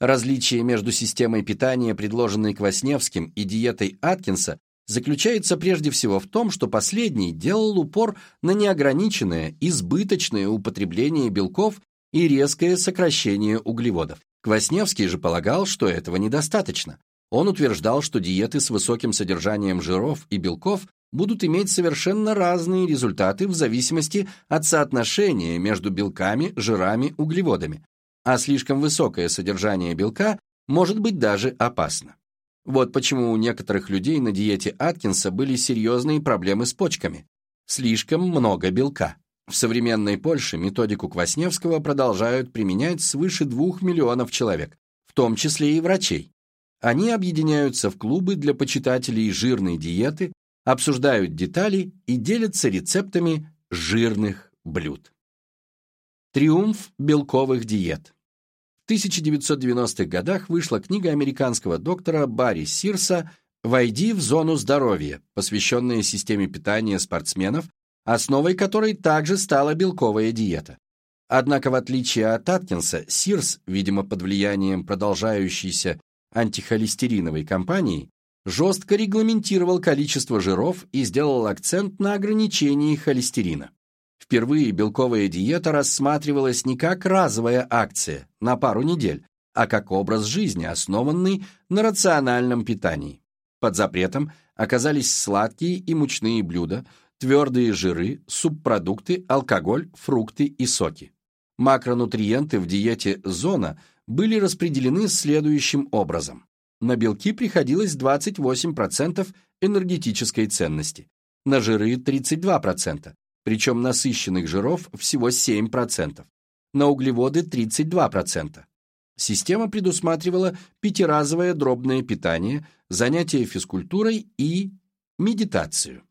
Различие между системой питания, предложенной Квасневским, и диетой Аткинса заключается прежде всего в том, что последний делал упор на неограниченное, избыточное употребление белков и резкое сокращение углеводов. Квасневский же полагал, что этого недостаточно. Он утверждал, что диеты с высоким содержанием жиров и белков будут иметь совершенно разные результаты в зависимости от соотношения между белками, жирами, углеводами, а слишком высокое содержание белка может быть даже опасно. Вот почему у некоторых людей на диете Аткинса были серьезные проблемы с почками. Слишком много белка. В современной Польше методику Квасневского продолжают применять свыше двух миллионов человек, в том числе и врачей. Они объединяются в клубы для почитателей жирной диеты, обсуждают детали и делятся рецептами жирных блюд. Триумф белковых диет. В 1990-х годах вышла книга американского доктора Барри Сирса «Войди в зону здоровья», посвященная системе питания спортсменов, основой которой также стала белковая диета. Однако, в отличие от Аткинса, Сирс, видимо, под влиянием продолжающейся антихолестериновой кампании, жестко регламентировал количество жиров и сделал акцент на ограничении холестерина. Впервые белковая диета рассматривалась не как разовая акция на пару недель, а как образ жизни, основанный на рациональном питании. Под запретом оказались сладкие и мучные блюда, твердые жиры, субпродукты, алкоголь, фрукты и соки. Макронутриенты в диете «Зона» были распределены следующим образом. На белки приходилось 28% энергетической ценности, на жиры 32%, причем насыщенных жиров всего 7%, на углеводы 32%. Система предусматривала пятиразовое дробное питание, занятия физкультурой и медитацию.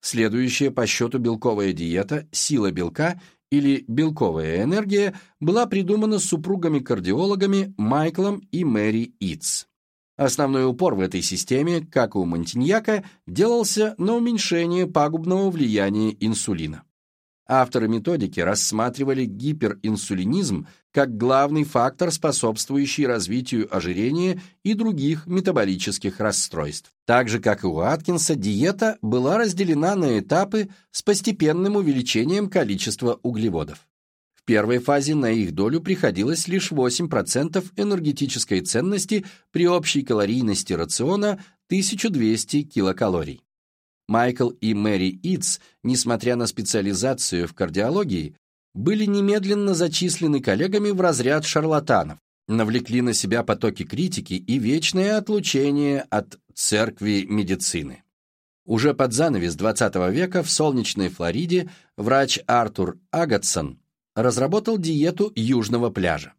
Следующая по счету белковая диета «Сила белка» или «Белковая энергия» была придумана супругами-кардиологами Майклом и Мэри Итс. Основной упор в этой системе, как у Монтиньяка, делался на уменьшение пагубного влияния инсулина. Авторы методики рассматривали гиперинсулинизм как главный фактор, способствующий развитию ожирения и других метаболических расстройств. Так же, как и у Аткинса, диета была разделена на этапы с постепенным увеличением количества углеводов первой фазе на их долю приходилось лишь 8% энергетической ценности при общей калорийности рациона 1200 килокалорий. Майкл и Мэри Итс, несмотря на специализацию в кардиологии, были немедленно зачислены коллегами в разряд шарлатанов, навлекли на себя потоки критики и вечное отлучение от церкви медицины. Уже под занавес XX века в солнечной Флориде врач Артур Агатсон разработал диету южного пляжа.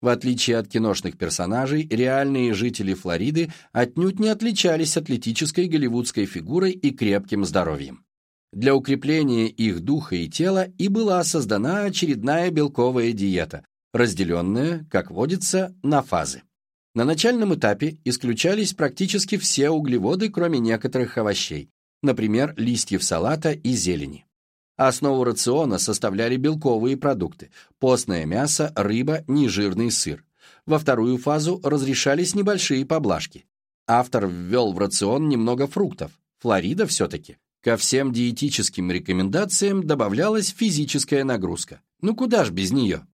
В отличие от киношных персонажей, реальные жители Флориды отнюдь не отличались атлетической голливудской фигурой и крепким здоровьем. Для укрепления их духа и тела и была создана очередная белковая диета, разделенная, как водится, на фазы. На начальном этапе исключались практически все углеводы, кроме некоторых овощей, например, листьев салата и зелени. Основу рациона составляли белковые продукты – постное мясо, рыба, нежирный сыр. Во вторую фазу разрешались небольшие поблажки. Автор ввел в рацион немного фруктов. Флорида все-таки. Ко всем диетическим рекомендациям добавлялась физическая нагрузка. Ну куда ж без нее?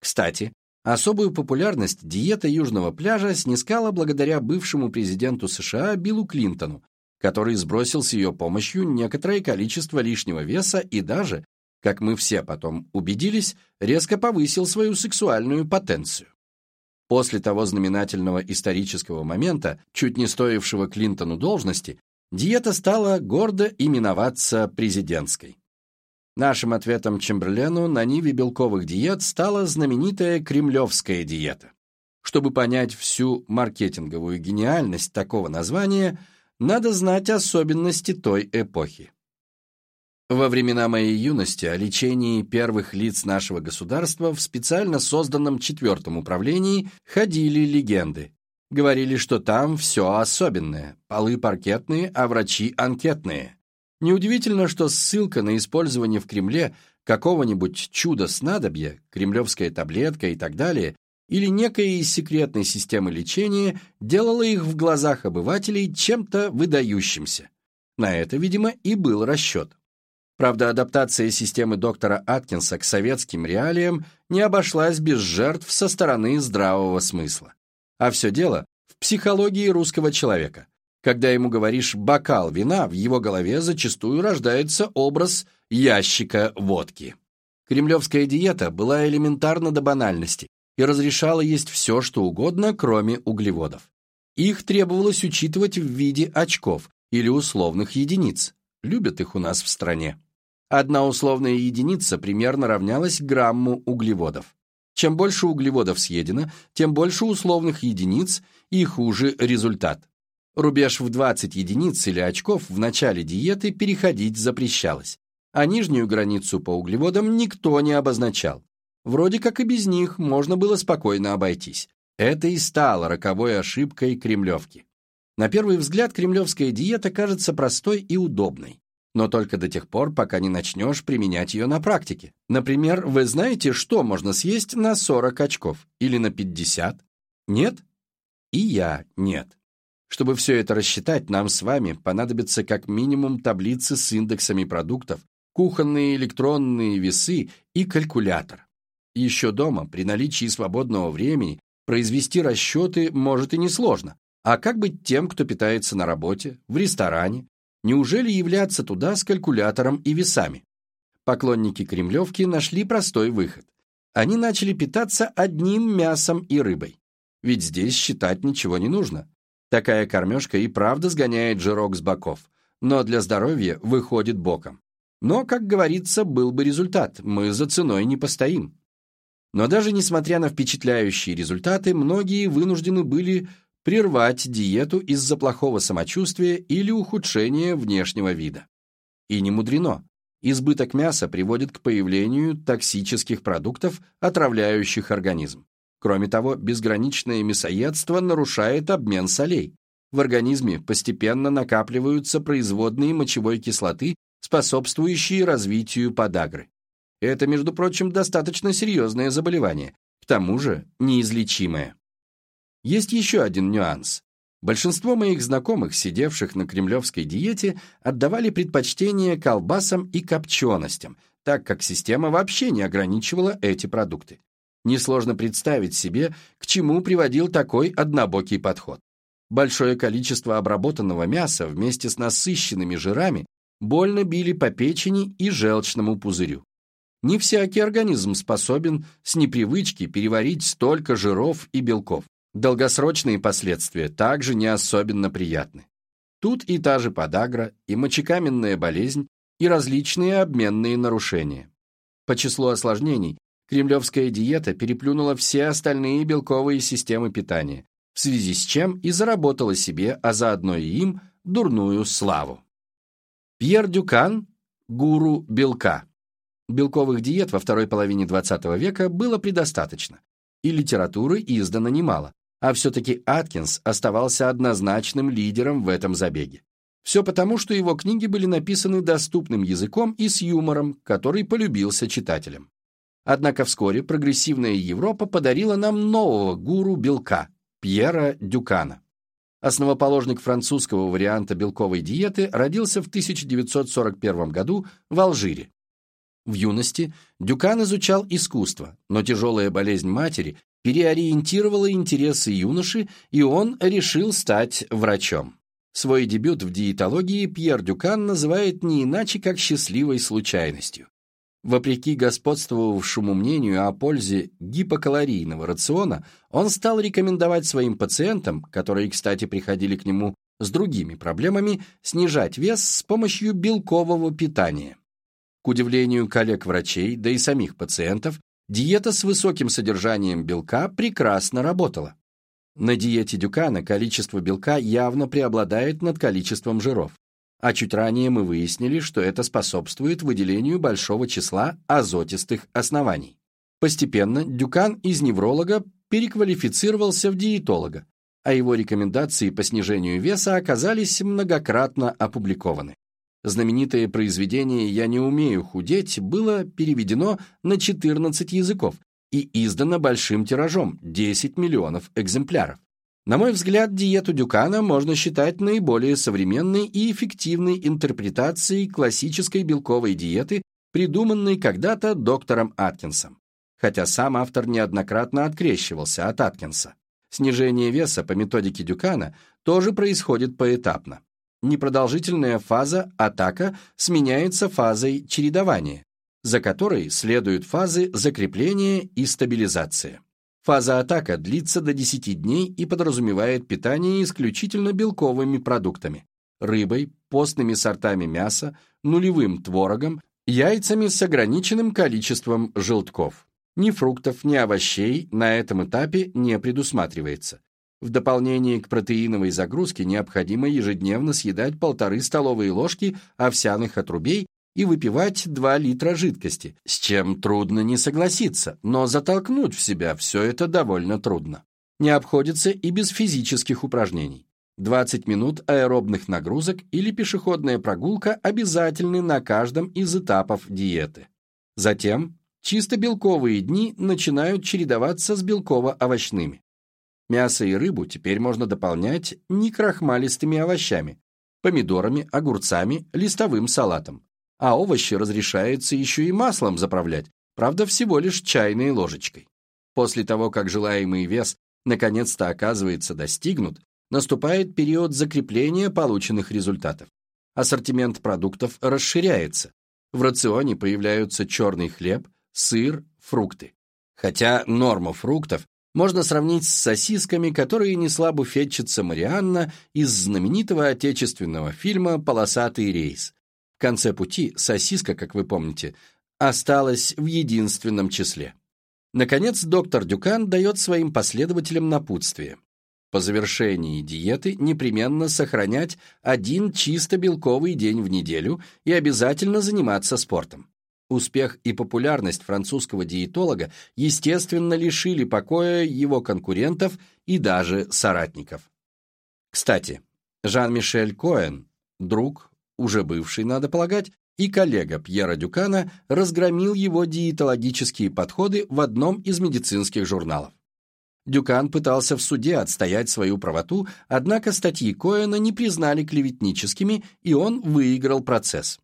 Кстати, особую популярность диета Южного пляжа снискала благодаря бывшему президенту США Биллу Клинтону, который сбросил с ее помощью некоторое количество лишнего веса и даже, как мы все потом убедились, резко повысил свою сексуальную потенцию. После того знаменательного исторического момента, чуть не стоившего Клинтону должности, диета стала гордо именоваться президентской. Нашим ответом Чемберлену на ниве белковых диет стала знаменитая кремлевская диета. Чтобы понять всю маркетинговую гениальность такого названия – надо знать особенности той эпохи. Во времена моей юности о лечении первых лиц нашего государства в специально созданном четвертом управлении ходили легенды. Говорили, что там все особенное, полы паркетные, а врачи анкетные. Неудивительно, что ссылка на использование в Кремле какого-нибудь чуда-снадобья, кремлевская таблетка и так далее, или некой секретной системы лечения делала их в глазах обывателей чем-то выдающимся. На это, видимо, и был расчет. Правда, адаптация системы доктора Аткинса к советским реалиям не обошлась без жертв со стороны здравого смысла. А все дело в психологии русского человека. Когда ему говоришь «бокал вина», в его голове зачастую рождается образ ящика водки. Кремлевская диета была элементарна до банальности и разрешала есть все, что угодно, кроме углеводов. Их требовалось учитывать в виде очков или условных единиц. Любят их у нас в стране. Одна условная единица примерно равнялась грамму углеводов. Чем больше углеводов съедено, тем больше условных единиц и хуже результат. Рубеж в 20 единиц или очков в начале диеты переходить запрещалось, а нижнюю границу по углеводам никто не обозначал. Вроде как и без них можно было спокойно обойтись. Это и стало роковой ошибкой кремлевки. На первый взгляд кремлевская диета кажется простой и удобной, но только до тех пор, пока не начнешь применять ее на практике. Например, вы знаете, что можно съесть на 40 очков или на 50? Нет? И я нет. Чтобы все это рассчитать, нам с вами понадобится как минимум таблицы с индексами продуктов, кухонные электронные весы и калькулятор. Еще дома, при наличии свободного времени, произвести расчеты может и несложно. А как быть тем, кто питается на работе, в ресторане? Неужели являться туда с калькулятором и весами? Поклонники Кремлевки нашли простой выход. Они начали питаться одним мясом и рыбой. Ведь здесь считать ничего не нужно. Такая кормежка и правда сгоняет жирок с боков, но для здоровья выходит боком. Но, как говорится, был бы результат, мы за ценой не постоим. Но даже несмотря на впечатляющие результаты, многие вынуждены были прервать диету из-за плохого самочувствия или ухудшения внешнего вида. И не мудрено. Избыток мяса приводит к появлению токсических продуктов, отравляющих организм. Кроме того, безграничное мясоедство нарушает обмен солей. В организме постепенно накапливаются производные мочевой кислоты, способствующие развитию подагры. Это, между прочим, достаточно серьезное заболевание, к тому же неизлечимое. Есть еще один нюанс. Большинство моих знакомых, сидевших на кремлевской диете, отдавали предпочтение колбасам и копченостям, так как система вообще не ограничивала эти продукты. Несложно представить себе, к чему приводил такой однобокий подход. Большое количество обработанного мяса вместе с насыщенными жирами больно били по печени и желчному пузырю. Не всякий организм способен с непривычки переварить столько жиров и белков. Долгосрочные последствия также не особенно приятны. Тут и та же подагра, и мочекаменная болезнь, и различные обменные нарушения. По числу осложнений Кремлевская диета переплюнула все остальные белковые системы питания, в связи с чем и заработала себе, а заодно и им, дурную славу. Пьер Дюкан – гуру белка. Белковых диет во второй половине XX века было предостаточно, и литературы издано немало, а все-таки Аткинс оставался однозначным лидером в этом забеге. Все потому, что его книги были написаны доступным языком и с юмором, который полюбился читателям. Однако вскоре прогрессивная Европа подарила нам нового гуру белка – Пьера Дюкана. Основоположник французского варианта белковой диеты родился в 1941 году в Алжире. В юности Дюкан изучал искусство, но тяжелая болезнь матери переориентировала интересы юноши, и он решил стать врачом. Свой дебют в диетологии Пьер Дюкан называет не иначе, как счастливой случайностью. Вопреки господствовавшему мнению о пользе гипокалорийного рациона, он стал рекомендовать своим пациентам, которые, кстати, приходили к нему с другими проблемами, снижать вес с помощью белкового питания. К удивлению коллег-врачей, да и самих пациентов, диета с высоким содержанием белка прекрасно работала. На диете Дюкана количество белка явно преобладает над количеством жиров а чуть ранее мы выяснили, что это способствует выделению большого числа азотистых оснований. Постепенно Дюкан из невролога переквалифицировался в диетолога, а его рекомендации по снижению веса оказались многократно опубликованы. Знаменитое произведение «Я не умею худеть» было переведено на 14 языков и издано большим тиражом – 10 миллионов экземпляров. На мой взгляд, диету Дюкана можно считать наиболее современной и эффективной интерпретацией классической белковой диеты, придуманной когда-то доктором Аткинсом. Хотя сам автор неоднократно открещивался от Аткинса. Снижение веса по методике Дюкана тоже происходит поэтапно. Непродолжительная фаза атака сменяется фазой чередования, за которой следуют фазы закрепления и стабилизации. Фаза атака длится до 10 дней и подразумевает питание исключительно белковыми продуктами – рыбой, постными сортами мяса, нулевым творогом, яйцами с ограниченным количеством желтков. Ни фруктов, ни овощей на этом этапе не предусматривается. В дополнение к протеиновой загрузке необходимо ежедневно съедать полторы столовые ложки овсяных отрубей и выпивать 2 литра жидкости, с чем трудно не согласиться, но затолкнуть в себя все это довольно трудно. Не обходится и без физических упражнений. 20 минут аэробных нагрузок или пешеходная прогулка обязательны на каждом из этапов диеты. Затем чисто белковые дни начинают чередоваться с белково-овощными. Мясо и рыбу теперь можно дополнять некрахмалистыми овощами, помидорами, огурцами, листовым салатом. А овощи разрешается еще и маслом заправлять, правда всего лишь чайной ложечкой. После того, как желаемый вес наконец-то оказывается достигнут, наступает период закрепления полученных результатов. Ассортимент продуктов расширяется. В рационе появляются черный хлеб, сыр, фрукты. Хотя норма фруктов можно сравнить с сосисками, которые несла буфетчица Марианна из знаменитого отечественного фильма «Полосатый рейс». В конце пути сосиска, как вы помните, осталась в единственном числе. Наконец, доктор Дюкан дает своим последователям напутствие. По завершении диеты непременно сохранять один чисто белковый день в неделю и обязательно заниматься спортом. Успех и популярность французского диетолога, естественно, лишили покоя его конкурентов и даже соратников. Кстати, Жан-Мишель Коэн, друг, уже бывший, надо полагать, и коллега Пьера Дюкана разгромил его диетологические подходы в одном из медицинских журналов. Дюкан пытался в суде отстоять свою правоту, однако статьи Коэна не признали клеветническими, и он выиграл процесс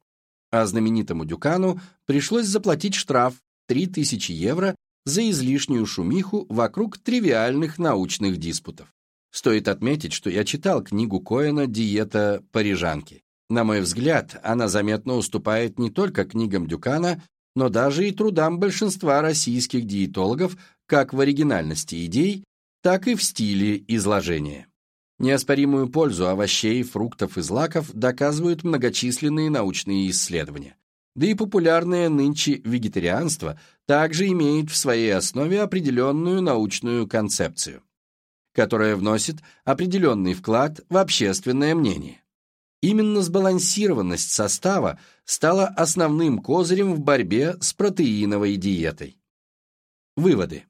а знаменитому Дюкану пришлось заплатить штраф 3000 евро за излишнюю шумиху вокруг тривиальных научных диспутов. Стоит отметить, что я читал книгу Коэна «Диета парижанки». На мой взгляд, она заметно уступает не только книгам Дюкана, но даже и трудам большинства российских диетологов как в оригинальности идей, так и в стиле изложения. Неоспоримую пользу овощей, фруктов и злаков доказывают многочисленные научные исследования. Да и популярное нынче вегетарианство также имеет в своей основе определенную научную концепцию, которая вносит определенный вклад в общественное мнение. Именно сбалансированность состава стала основным козырем в борьбе с протеиновой диетой. Выводы.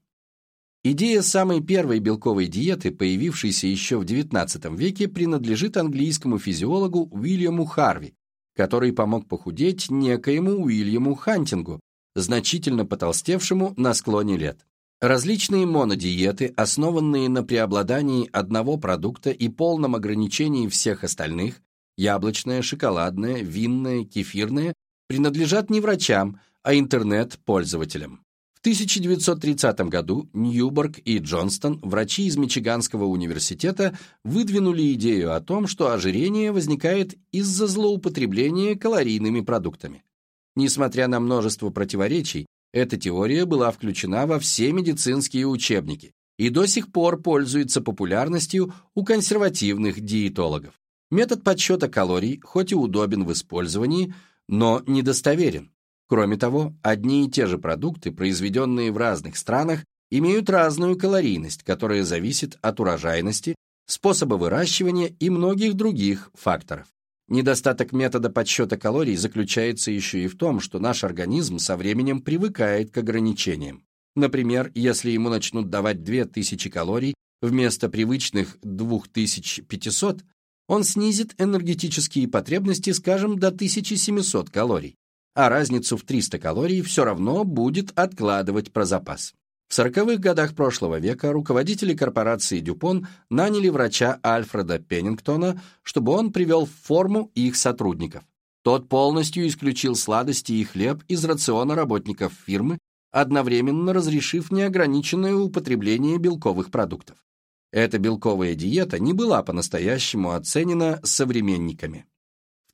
Идея самой первой белковой диеты, появившейся еще в XIX веке, принадлежит английскому физиологу Уильяму Харви, который помог похудеть некоему Уильяму Хантингу, значительно потолстевшему на склоне лет. Различные монодиеты, основанные на преобладании одного продукта и полном ограничении всех остальных, яблочная, шоколадная, винная, кефирная, принадлежат не врачам, а интернет-пользователям. 1930 году Ньюборг и Джонстон, врачи из Мичиганского университета, выдвинули идею о том, что ожирение возникает из-за злоупотребления калорийными продуктами. Несмотря на множество противоречий, эта теория была включена во все медицинские учебники и до сих пор пользуется популярностью у консервативных диетологов. Метод подсчета калорий хоть и удобен в использовании, но недостоверен. Кроме того, одни и те же продукты, произведенные в разных странах, имеют разную калорийность, которая зависит от урожайности, способа выращивания и многих других факторов. Недостаток метода подсчета калорий заключается еще и в том, что наш организм со временем привыкает к ограничениям. Например, если ему начнут давать 2000 калорий вместо привычных 2500, он снизит энергетические потребности, скажем, до 1700 калорий а разницу в 300 калорий все равно будет откладывать про запас. В 40-х годах прошлого века руководители корпорации Дюпон наняли врача Альфреда Пеннингтона, чтобы он привел в форму их сотрудников. Тот полностью исключил сладости и хлеб из рациона работников фирмы, одновременно разрешив неограниченное употребление белковых продуктов. Эта белковая диета не была по-настоящему оценена современниками.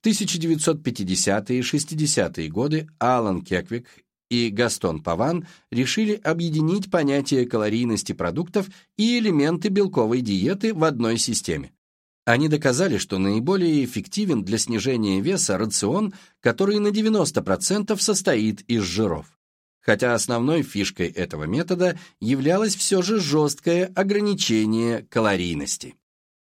1950-е и 60-е годы Алан Кеквик и Гастон Паван решили объединить понятие калорийности продуктов и элементы белковой диеты в одной системе. Они доказали, что наиболее эффективен для снижения веса рацион, который на 90% состоит из жиров. Хотя основной фишкой этого метода являлось все же жесткое ограничение калорийности.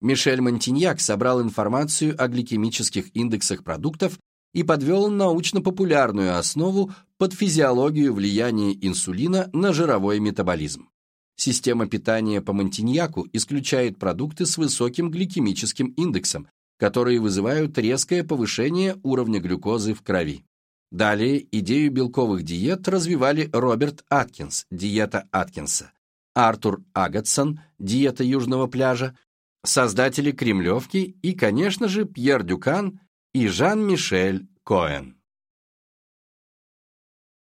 Мишель Монтиньяк собрал информацию о гликемических индексах продуктов и подвел научно-популярную основу под физиологию влияния инсулина на жировой метаболизм. Система питания по Монтиньяку исключает продукты с высоким гликемическим индексом, которые вызывают резкое повышение уровня глюкозы в крови. Далее идею белковых диет развивали Роберт Аткинс, диета Аткинса, Артур Агатсон, диета Южного пляжа, создатели Кремлевки и, конечно же, Пьер Дюкан и Жан-Мишель Коэн.